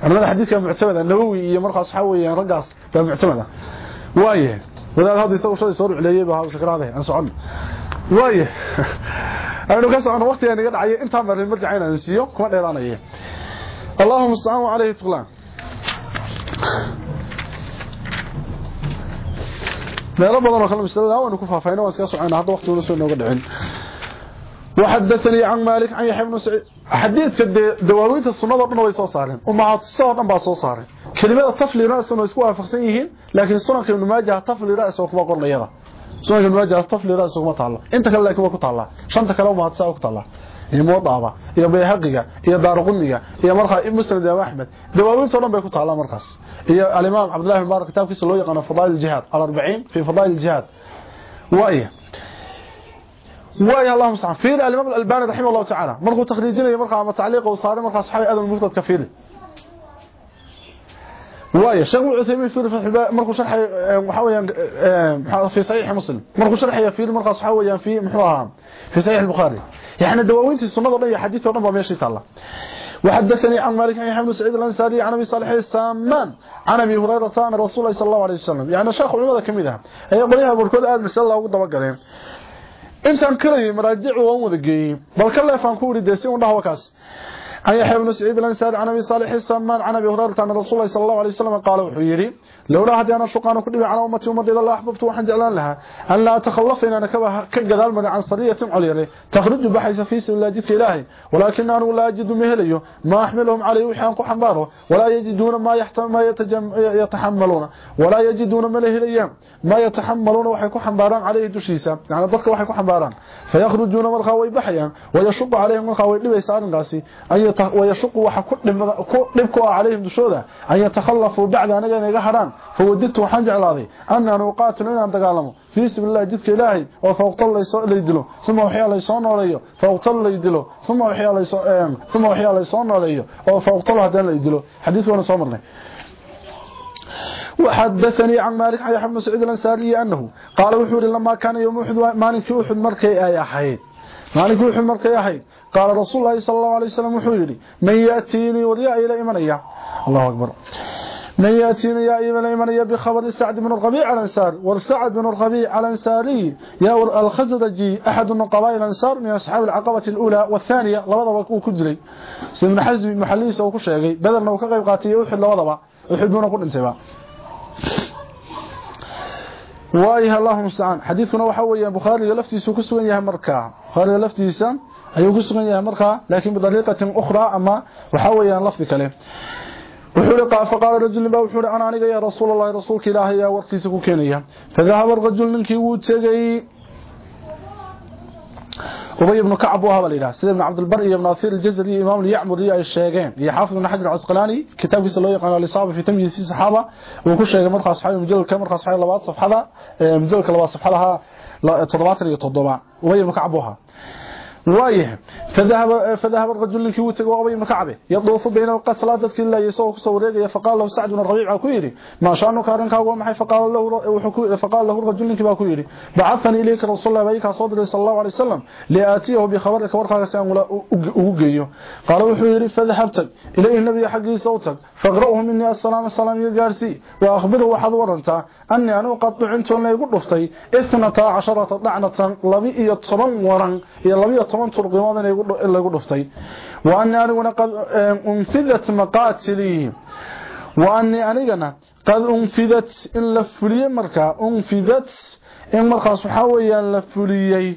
أنا هذا حديث كان معتمد النووي يا مرق اصحابي يا رقاص كان معتمد. وايه؟ وذا هذا يسوي شيء صور عليه بها هذا، ان سكن وايه؟ أنا قص أنا وقتي اني دعيه أنت ما رين مرجعين ان سيو كما ديرانيه اللهم صل عليه طغلان يا رب الله خلنا نستنى الأول ونكفى فاينه واسكاسو عين هذا وقت ونسو نوغ دحين وحدثني عن مالك عن يحيى بن سعيد. حديثك دواويت السنة ابن ويسو صارين وما تصور ان با سو صارين كلمه تفلي راس انه اسكو وافقسن لكن سنن ابن ماجه تفلي راس وكما قلنا يدا سنن ابن ماجه تفلي راس وكما تعالى انت كلا كما تعالى شنت كلا وما تصا وكتعالى يمو ضابا يا بي حقيقه يا دار قنيه يا مرخا ام مسند يا احمد دواويت سنن بكو تعالى مرخص يا الامام عبد الله المبارك كتاب في سلو يقنا فضائل الجهاد 40 في فضائل الجهاد وايه واي اللهم صل في الإمام الألباني رحمه الله تعالى. مرخو تخريجنا مرخا ما تعليق وصار مرخا صحابي آدم المفرد كفيل. واي شيخ العثيمين في فتح مرخو شرح وحاويا في صحيح مسلم. مرخو شرح في مرخا صحاويا في محواها في صحيح البخاري. يعني دواوينتي السنة ضي حديث ودن ماشي تالا وحدثني عن مالك عن بن سعيد الأنصاري عن أبي صالح السامان عن أبي هريرة عن رسول الله صلى الله عليه وسلم. يعني شيخ علماء كميده اي قليها بركود اد مسال الله دبا غلين intaan karayay maraajic waan wada geeyey. Bal ka leefaan ku wari deesin uu dhaho kaas أن يحيى بن سعيد الأنساري عن أبي صالح السمان عن أبي هريرة عن رسول الله صلى الله عليه وسلم قال وحيري لولا هدي أنا شقان كل على أمتي ومضي الله أحببت وحن جعلان لها أن لا أتخلف إن أنا كقذال من عن صرية عليري تخرج بحيث في سبيل الله جدك إلهي ولكن أنا لا أجد مهليه ما أحملهم عليه وحيانك حنباره ولا يجدون ما, يحتم ما يتجم يتحملون ولا يجدون ما الأيام ما يتحملون وحيكو حنباران عليه دشيسا يعني ضدك وحيكو حنباران فيخرجون مرخاوي بحيان ويشب عليهم مرخاوي لبيسان قاسي أن ويشق ku dhibku عليهم dushooda an yatakhallafu ba'da anaga inaga haraan fawadidtu waxaan jeclaaday annaan uqaatilo inaan dagaalamo fi sabilillah jidka ilaahay oo fawqtal layso leedilo thumma waxya layso nooleeyo fawqtal leedilo thumma waxya layso een thumma waxya layso nooleeyo oo fawqtal hadan leedilo xadiidkuna soo marnay وحدثني عن مالك عن يحيى بن سعيد الانصاري انه قال وحور لما كان يوم احد مالك احد markay ay ahayd maalinku wuxuu markay ahayd qaala rasuulullaahi sallallahu alayhi wasallam wuxuu yiri man yaatini waliya ila imanaya allahu akbar من ياتينا يا ايمان ايمان بخبر سعد بن الربيع الانصار والسعد بن الربيع الانصاري يا الخزرجي احد النقباء الانصار من اصحاب العقبه الاولى والثانيه لبدaba uu ku jiray sin xazbi maxalliis oo ku sheegay badarna uu ka qayb qaatay wuxuu labadaba wuxuu doona ku dhintayba وايها اللهم سعان حديثنا وحويا بخاري لفتي سو كسوغن يها مركا بخاري لفتيسا ايو كسوغن يها مركا لكن بطريقة أخرى أما وحويا لفظ كلام. وحول قاف قال رجل با وحول أنا اني يا رسول الله. رسولك الله يا وقتي سو كينيا فذهب الرجل منك وتجي ربي ابن كعب وهذا الإله. سيد ابن عبد البر إبن أثير الجزر إمام ليعمر ليه الشيقين يحافظ من حجر عسقلاني كتاب صلى الله عليه الإصابة في تم سي صحابة وكل شيء مدخى صحابي مجلل كامر خاص صحابي لبات صفحة مجلل كالبات صفحة لها تضبات لي تضبع ابن كعب وهذا وايه فذهب فذهب الرجل لكي وتغوا ابي مكعبه يطوف بين القصلات ذلك الله يسوق وريغيا فقال له سعد بن الربيع كيري ما شأنك ارنكاغو ما فقال له فقال له الرجل لكي با كيري بعثني إليك رسول الله بيك صلى الله عليه وسلم. لأتيه بخبرك ورقة سان ولا اوغيو قال وحو يري فذهبت إلى النبي حقي صوتك. فاقرأه مني السلام السلام يقارسي وأخبره وحد ورنتا أني أنا قد دعنت لا يغو دفتي 12 دعنه لبي iyo 10 waran iyo لبي toban turqimaad in lagu dhuftay. Wa anni aniguna qad unfidat maqaatili. Wa anni anigana qad unfidat in la fuliyey markaa unfidat in markaas waxaa weeyaan la fuliyey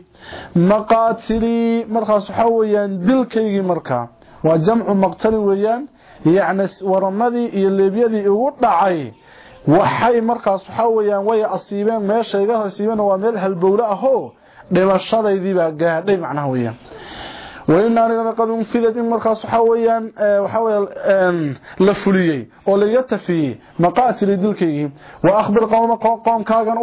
maqaatili. Markaas waxaa weeyaan dilkaygii markaa waa jamcu maqtali weeyaan yacni waramadii iyo leebyadii igu dhacay. Waxay markaas waxaa weeyaan way asiibeen meesha iga asiibeen waa meel halbowle ahoo dhimashadaydii baa gaadhay macnaha weeyaan وإن أنا قد انفذت إن مركز حويا وحويا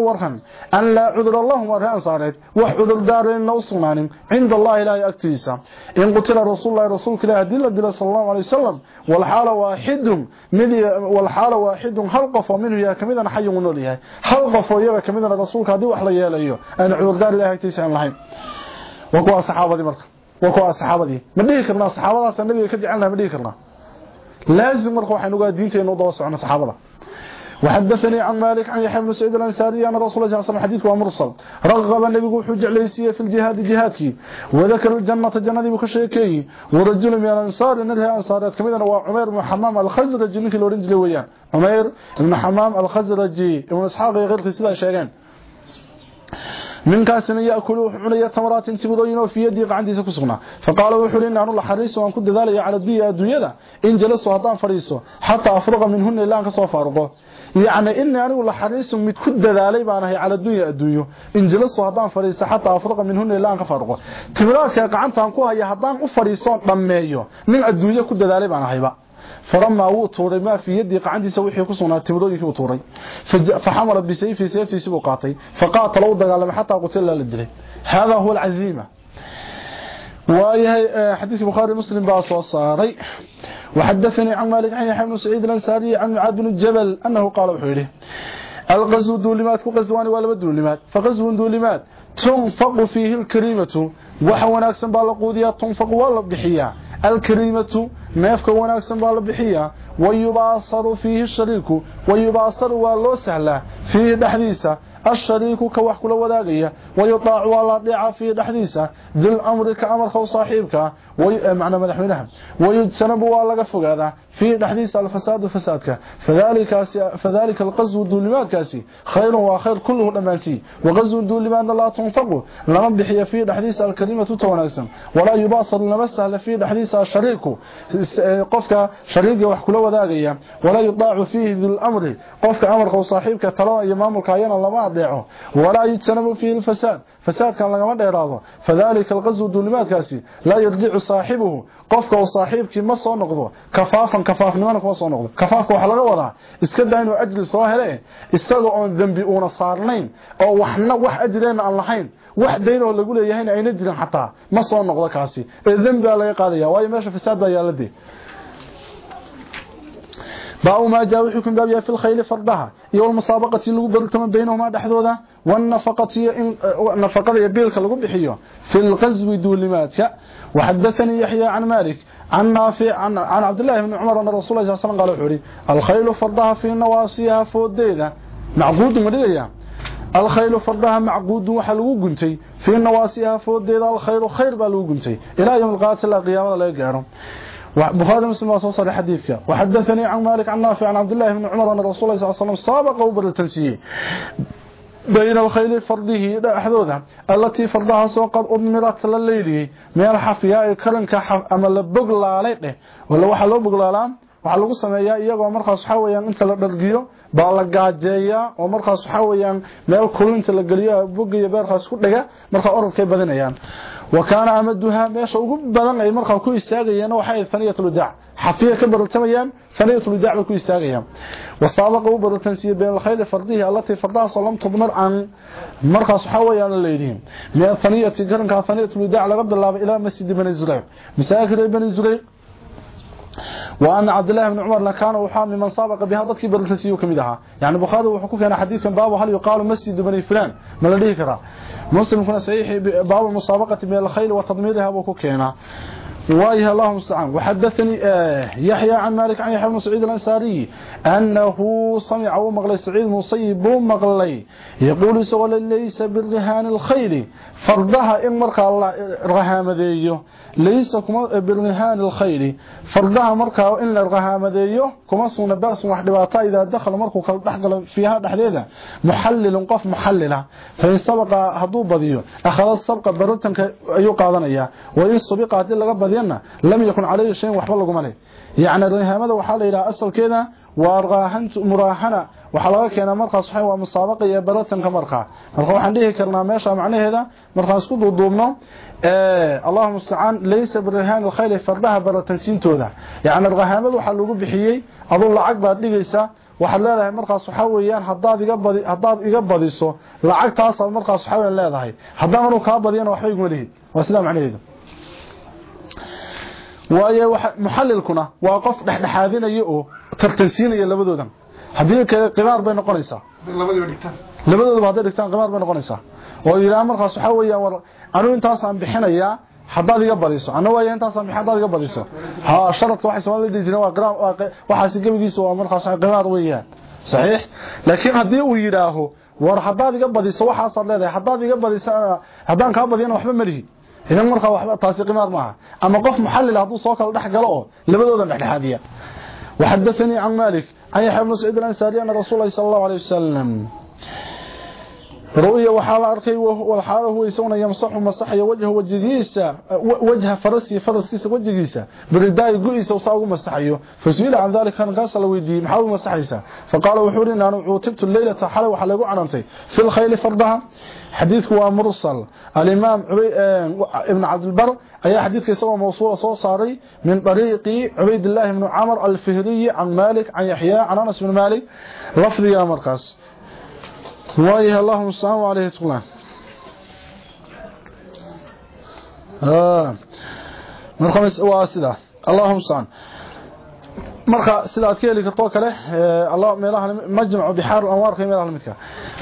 u warhan an la udra allahum wa ra'sarat wa udur daarin usmanin inda allah ila yaktiisa in qutila rasuulullaahi rasuulka ila dil dil sallallahu alayhi wasallam wal hala wahidum mid wal hala wahidum hal qof minhu ya kamidan hayyun noolyahay hal qof oo yaga kamidan rasuulka hadii wax la yeelayo aan udur daar ilaahay yaktiisa aan lahayn wa kuwa saxaabadii marka وكوا أصحابتي. ما ديه كرنا صحابة النبي كجعلنا ما ديه كرنا. لازم مرخوا حنوغا دينتين ودوا سعنا صحابة وحدثني عن مالك عن يحيى بن سعيد الأنصاري أن رسول الله صلى الله عليه وسلم حديث ومرسل رغب النبي وحج عليسيه في الجهاد جهادك وذكر الجنة جنة بكشيكي ورجل من الأنصار إن الانصار كميدنا وعمير بن حمام الخزرجي مثل اورنجلي ويان عمير بن حمام الخزرجي. ابن إسحاق غير سيده شيغان gacantiisa ku sugnaa faqaala wuxuu in aanu la xariiso aan ku dadaalaya cala dunya adduunyada in jalaso haddaan fadhiiso xataa afruqa minhunna ilaa aan ka soo faaruqo yacni in anigu la xariiso mid ku dadaalay baan ahay cala dunya adduunyo in jalaso haddaan fadhiisto xataa afruqa minhunna ilaa aan ka faaruqo timiraadka gacantaan ku haya haddaan u fadhiisoon dhammeeyo nin adduunyo ku dadaalay baan ahayba فرما ووتوري ما في يدي قعندي سويحي كسونا تمرونيكي وتوري فحمر بسيف سيفي سيبو قاطي. فقاتل ودق على حتى قتل للدري. هذا هو العزيمة. وهي آه، حديث بخاري مسلم باص وصاري وحدثني عن مالك عن حمد سعيد الأنساري عن معاد بن الجبل أنه قال وحيره. الغزو الدولمات كغزواني ولا بدولمات فغزو الدولمات تنفق فيه الكريمة. وحوناك سنبال قوذية تنفق والله بحياء الكريمة neefka wanaagsan baa la bixiyaa wayubaasaru fiihi shariiku wayubaasaru waa loo sahlaa fiihi dhexdiisa الشريك كوح كل وداغيا ويطاع ولا ضيع في دحديسا ذل أمر كأمر خو صاحبك ومعنى مدحوينها ويجتنب ولا فغادا في دحديسا الفساد فسادك فذلك فذلك القزو الدولمات كاسي. خير وخير كله دمانتي وغزو الدولمات لا تنفق لما بخي في دحديسا الكلمة توناغسن ولا يباصر لما سهل في دحديسا الشريك. قفك شريك wax kula wadaagaya wala yudaacu fihi dhul amri qofka amarka saaxiibka talo iyo maamulka ayana lama adeeco wala yujtanabu alfasad فساد كان لغما دheeraado فذلك الغزو دولمادkaasi لا يرجع صاحبه qofka oo saaxiibkii ma soo noqdo kafaafan kafaafnimana kuma soo noqdo kafaafka waxa laga wadaa iska daa inuu ajri soo hele isaga oo dambi una saarnayn oo waxna wax ajreen aan lahayn wax deyn oo lagu leeyahay ayna jirin xataa ma soo noqdo kaasi ee dambi laga qaadaya waayo meesha fasaad baa yaalade باو ما جاء وحكم باب في الخيل فردها iyo المسابقة lagu bartamo baynahuma dhaxdooda والنفقة نفقه يبيلك lagu bixiyo في الغزو دولماتك وحدثني يحيى عن مالك. عن عن, عن عبد الله بن عمر أن رسول الله صلى الله عليه وسلم قال الخيل فردها في نواصيها فوديده معقود مديا الخيل فردها معقود lagu guntay في نواصيها فوديده الخير خير lagu guntay ilaa yawm القيامة qiyaamada laga gaaro بخاري مسلم وصل حديثك وحدثني عن مالك عن نافع عن عبد الله بن عمر أن رسول الله صلى الله عليه وسلم سابق وبر التنسيه بين الخيل فرده دحدودا التي فردها سو قد أضمرت لليلي ميل حفياء كرنك أما لبغلالay dheh wala waxa loo buglaalaa waxa lagu sameeyaa iyagoo markaas waxa weeyaan inta la dhargiyo baa la gaajeeya oo markaas waxa weeyaan meel kulinta la galiyo bogiyo beerkaas ku dhiga marka orodkay badinayaan wakaana amaduha meesha ugu badan ay markaa ku istaagayeen waxay thaniyatul daa xafiya ka baratamayaan thaniyatul daa ku istaagayaan wasaabaqa u baratansiyo been khayl fardihi allati fardaha salam tudmar an markaas waxa weeyaan leeyihiin meel thaniyati garanka thaniyatul daa laga bilaabo ilaa masjid bani zurayq masaakir bani zurayq وأن عبد الله بن عمر كان وحامي من سابق بها ضدك برلتسيو كمدها يعني بخاري وحكو كان حديث باب هل يقال مسجد بني فلان؟ ما لديه كرا مسلم كان صحيح باب المسابقة بين الخيل وتضميرها وكو كينا وايه اللهم استعان وحدثني آه يحيى عن مالك عن يحيى بن سعيد الأنساري أنه سمع ومغلي سعيد مصيب ومغلي يقول سؤال ليس بالرهان الخيل. فردها إن مرقى الله رهامديه ليس كما بالرهان الخيل فردها مرقى إن الرهامديه كما سونا بأس وحدباتا إذا دخل مرقى فيها دحديدا محلل قف محللة فإن سبق هدو بديو أخذ السبق برتن يقاضنيا وإن سبق هدي لغا بدينا لم يكن عليه شيء وحبا لغو مالي يعني الرهامده waxaa la yiraahdaa asalkeeda waa raahantu muraahana waxa laga keenaa markaas waa musaabaqa iyo baratanka markaa marka waxaan dhihi karnaa meesha macnaheeda markaan isku duuduubno ee Allahu musta'an laysa birhan al-khayl fardaha baratansiintooda yani rahamadu waxa lagu bixiyay adoo lacag baad dhigaysa waxaad leedahay markaas waxa weeyaan hadaad iga badi hadaad iga badiso lacagtaas aad markaas waxa weeyaan leedahay. Haddana uu ka badiyana waxba iguma leeyahay waa sida macnaheedu. Waaye muxallilkuna waa qof dhexdhexaadinaya oo tartansiinaya labadoodan haddii kale qimaar bay noqonaysaa. Labadooduba hadday dhigtaan qimaar bay noqonaysaa. Oo yidhaha markaas waxaa weeyaan war anuu intaasaan bixinayaa haddaad iga badiso. Ana waaya intaasaan bixin haddaad iga badiso. Ha sharadka waxay soomaalida dhihi jireen waa qimaar waxaasi gebigiisa waa markaas qimaar weeyaan. Saxiix? Laakiin haddii uu yidhaaho war haddaad iga badiso waxaasaad leedahay haddaad iga badiso haddaan kaa badiyana waxba malihi idan markaa waxba taasi qimaar maaha. Ama qof muxallil hadduu soo kala dhex galo oo labadoodan dhexdhexaadiya. Waxadathanii can maalik يحيى بن سعيد الأنصاري أن رسول الله صلى الله عليه وسلم رؤيا وحال اركي والحال هو يسون يمسح مسح وجهه وجهيسا وجه فرسي فرسكيسا وجهيسا. برداي غيسا وساغو مسحيو فسئل عن ذلك كان لو ويدي محاو مسحيسا فقال أنا عوتبت الليلة حلو waxa lagu canantay في الخيل فردها حديثك هو مرسل. الإمام ابن عبد البر أي حديثك سوى موصول سو صاري من طريق عبيد الله بن عمر الفهري عن مالك عن يحيى عن أنس بن مالك. لفظ يا مرقس. وايه اللهم صل عليه وسلم آه. مرخمس واسده اللهم صل marka sidaad ka heli karto kale Allah meelaha majmع بحار الأنوار في meelaha midka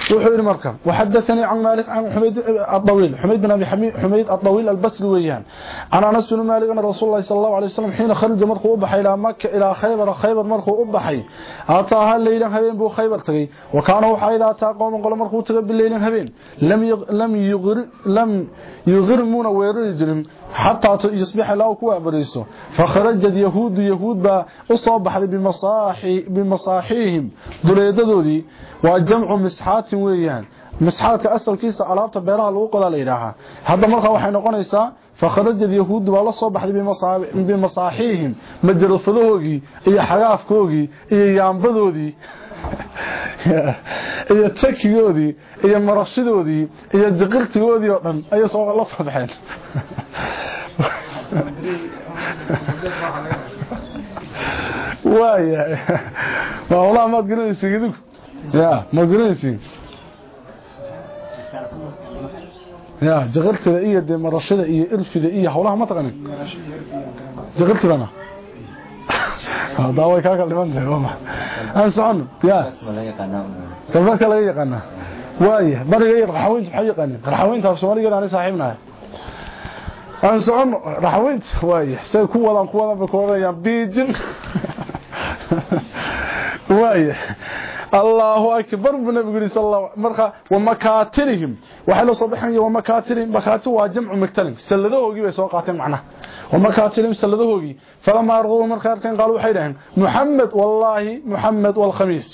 wuxuu yiri marka وحدثني عن مالك عن حميد الطويل حميد بن أبي حميد حميد الطويل البصري ويان عن أنس بن مالك أن رسول الله صلى الله عليه وسلم حين خرج مرخو بحي إلى مكة إلى خيبر خيبر مرخو بحي اتاها الليل هبين بو خيبر تغي؟ وكان هو حيدا تا قوم قول مرخو تغي بالليل هبين. لم يغ لم يغر لم يغرمون xataa yusbixa ilaa ku waabariiso fakharajad yahuudu yahud baa u soo baxday bimasaaxiihim duleedadoodii waa jamcu misxaatin weeyaan misxaadka asalkiisa alaabta beeraha lagu qodaa la yidhaahaa hadda markaa waxay noqonaysaa fakharajad yahuudu baa la soo baxday bimasaaxiihim majarafadahoogii iyo xagaafkoogii iyo yaambadoodii iyo takigoodii iyo marashidoodii iyo jiqirtigoodii oo dhan ayay la soo baxeen waaya waa walaa maad garanaysiin idinku ya maad garanaysiin ya jaqirtida iyo dee marashada iyo irfida iyo hawlaha ma taqanin jaqirtidana tahay waa aan socono ya kalbaadka laga yaqaanaa waaya bariga iyo qarxaweynta maxay yaqaanin qarxaweynta soomaaligeeda aanay saaxiibnahay aan socono raxweynta waaya say ku wadaan ku wadaan bay ku odhanayaan biijin waaya makatirihim waxa la soo baxay wa makatirihim makati waa jamcu maktalin salladahoogi bay soo qaateen macna wa makatirihim salladahoogi falama arquu marka arkan qaal waxay dhahan muhammad wallahi muhammad wal khamis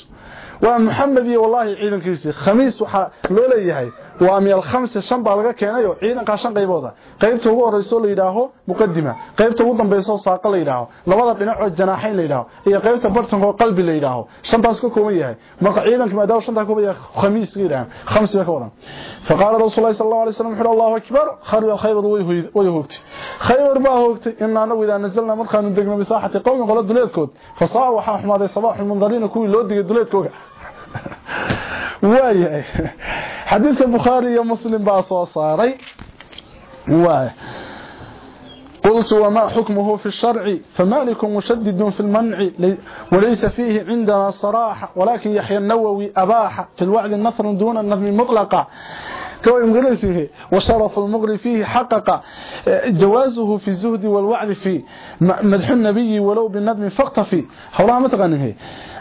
waa maxamed iyo wallahi ciidankiisii khamiis waxa loo leeyahay waa meel khamsa shan baa laga keenay oo ciidanka shan qaybooda. Qaybta ugu horeyso la yiraahdo muqaddima. Qaybta ugu dambayso saaqa la yiraahdo labada dhinac oo janaaxayn la yiraahdo iyo qaybta bartanka oo qalbi la yiraahdo shantaas ka kooban yahay. Marka ciidanka maadaama shanta kooban yahay khamiis yiraahdo khamsi ka wadan faqala rasuulullaahi sallallahu alayhi wasallam allahu akbar. Khayr khayr way hoogtay. Khayr baa hoogtay inna nawida nazalna markaan degno bisaaxati qowmin qala duleedkood. Fasaa waxa xumaaday sabaaxul mundariin kuwii loo digay duleedkooda waayahay xadiidka bukhaari iyo muslim baa soo قلت وما حكمه في الشرع فمالك مشدد في المنع وليس فيه عندنا صراحة ولكن يحيى النووي أباح في الوعد النثر دون النظم مطلقا كويمغرسه وشرف المغري فيه حقق جوازه في الزهد والوعد في مدح النبي ولو بالندم فاقتفي. حولها متغنه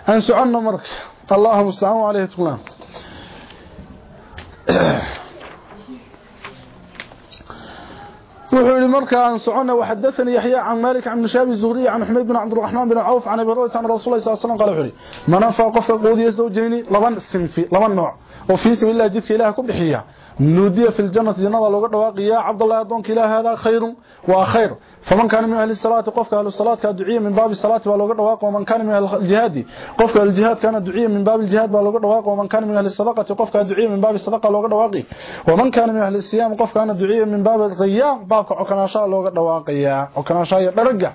أنسعنا مرك الله المستعان عليه تقولان وحول مركا عن سعونا وحدثني يحيى عن مالك عن مشاب الزهري عن حميد بن عبد الرحمن بن عوف عن أبي هريرة عن رسول الله صلى الله عليه وسلم قال حولي من أنفق قفك قودي زوجيني لبن سنفي لبن نوع. وفي سبيل الله جدك اله كبخيا نودي في الجنة جنة لوغ دواقيا عبد الله ادونك اله هذا خير وخير فمن كان من أهل الصلاة قفك أهل الصلاة كدعيه من باب الصلاة ولوغ دواق ومن كان من أهل الجهاد قفك الجهاد كان دعية من باب الجهاد ولوغ دواق ومن كان من أهل الصدقة قفك دعية من باب الصدقة لوغ دواقي ومن كان من أهل الصيام قفك كأن دعية من باب القيام باب عكناشا لوغ دواقيا عكناشا يدرجه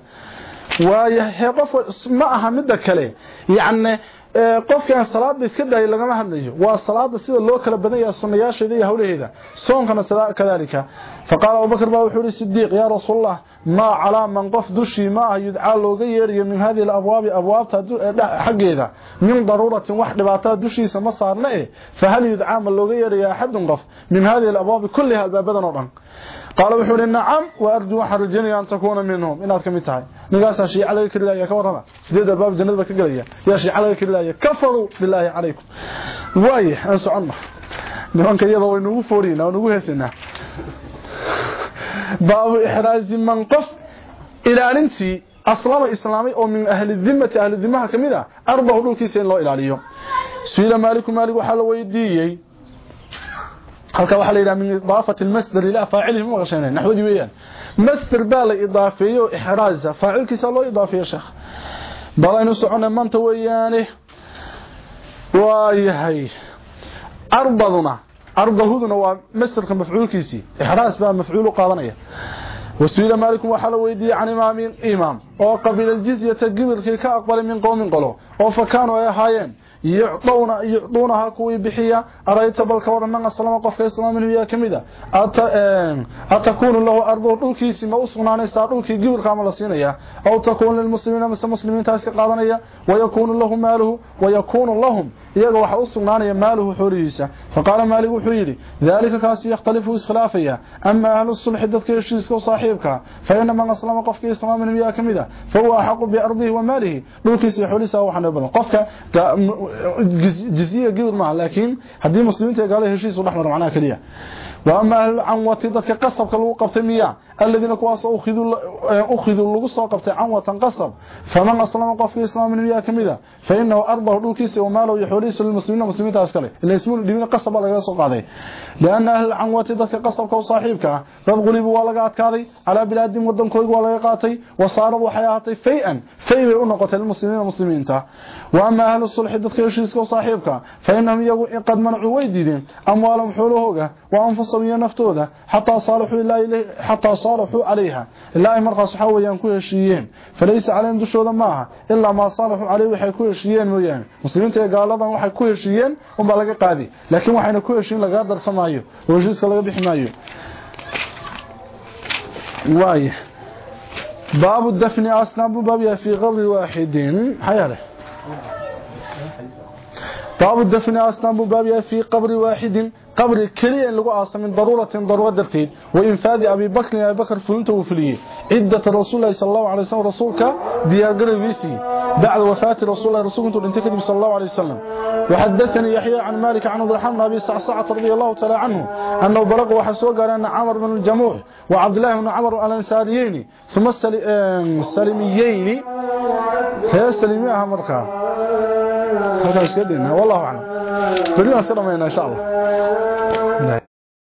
waayahay qof ma aha midda kale yacni qofkan salaada iska dhaay lagama hadlayo waa salaada sida loo kala badan yahay sunnayaasheeda iyo hawlaheeda soonkana sida kadalika faqala Abu Bakr baa wuxuu sidiiq ya rasuulullah ma cala man qof dushi ma ah yudca looga yeeriyo min hadii al-abwaab abwaabta xageeda min daruratin wax dhibaato dushiisa ma saarna ee fa hal yudca ma looga yeeriyo ahad qof min hadii al-abwaab kullaha albabadan oo dhan qaala wuxuu hi nacam waarjuu waxaan rajeynaya an takuuna minhum inaad ka mid tahay ninkaasaa shiica laga kelilaaya ka warrama sideed albaab jannada baa ka gelaya yaa shiica laga kelilaaya kafaruu bilaahi calaykum waaye aan soconno nimanka iyada waynu ugu fooriyena waynu ugu heesaynaa baabu ixraaji man qof ilaalintii aslama islaamay oo min ahli dhimmati ahli dhimaha ka mid ah ardahu dhulkiisa in loo ilaaliyo suila maaliku maalig waxaa la weydiiyey halka waxa la yiraahdaa min idaafati almasdar ila faa'ilihi ma qashanay naxwadi weeyaan masdar baa la idaafeeyo ihraaza faa'ilkiisa loo idaafeeyo sheekh balaynu socona maanta weeyaane waayahay arbaduna arbahuduna waa masdarka mafcuulkiisi ihraaz baa mafcuul qaadanaya وسئل مالك وحل ويدي عن امام امام أو قبل الجزيه قبل ka aqbalay min qowmin qolo oo fakaano ay ahaayeen يعطون يعطونها كوي بحيا أرأيت بل كورنا السلام قفك إسلام هي كميدة أتكون له أرض دولكيسي ما أصغناني سادولكي قبل كامل سينيا أو تكون للمسلمين مثل المسلمين تاسك قادنيا ويكون لهم ماله ويكون لهم iyaga waxa u sugnaanaya maaluhu xoolihiisa faqaala maalik wuxuu yidhi daalika kaasi yakhtalifu iskhilaafaya ama ahlu sulxi dadka heshiiska u saaxiibka fa ina man aslama qofka islaama miyaa ka فهو أحق بأرضه وماله. لوكيس يحوليسه وحن يبنى. قفك جزية قبل معه. لكن هذه المسلمين قالوا هشيس ونحن رمعنا كليا وأما عن وطيدتك قصبك الوقف تمياه الذين كواس أخذوا لغصوا قبت عنوة قصب. فمن أسلم قف في إسلام من مياه كميدا فإنه أرضه دوكيس وماله يحوريس للمسلمين والمسلمين تأسكري اللي يسمون دمين قصب على يسوق هذه لأن أهل العنوة ذاتك قصب كو صاحبك. قد غلبوا ولقات كاذي على بلاد مدن كويق ولقاتي وصاروا حياتي فيئا. فيئا أنقت المسلمين والمسلمين وأما أهل الصلح ذاتك يشيسك وصاحبك فإنهم يقول قد منعوا ويدين أموالهم حولوهوغا وأنفسهم iyo naftooda xataa saalixuu ilaa xataa صالحوا عليها. إلا أي مرقى صحاوة ينكوها الشيئين فليس عليهم دشوة ماها إلا ما صالحوا عليه وحيكوها الشيئين مويان مسلمين تقال هذا وحيكوها الشيئين وما لقى قادي لكن وحينكوها الشيئين لقادر سمايه ووجدسك لقى بحمايه واي. باب الدفن أسنب بابيا في غل واحد حياله باب الدفن أسنب بابيا في قبر واحد قبر كليا لغو آسا من ضرورة ضرورة درتين. وإنفاذ أبي بكر أبي بكر فلنته وفليه. عدة رسول الله صلى الله عليه وسلم رسولك دياغر ويسي بعد وفاة رسول الله رسولك انتكد صلى الله عليه وسلم. وحدثني يحيى عن مالك عن ضحام أبي سعسعة رضي الله تعالى عنه أنه بلغ وحسوق أن عمر بن الجموح وعبد الله بن عمر الأنساريين ثم السلميين. هي halkaan iska dhigna wallahu a'lam bariina salaameyna insha Allah.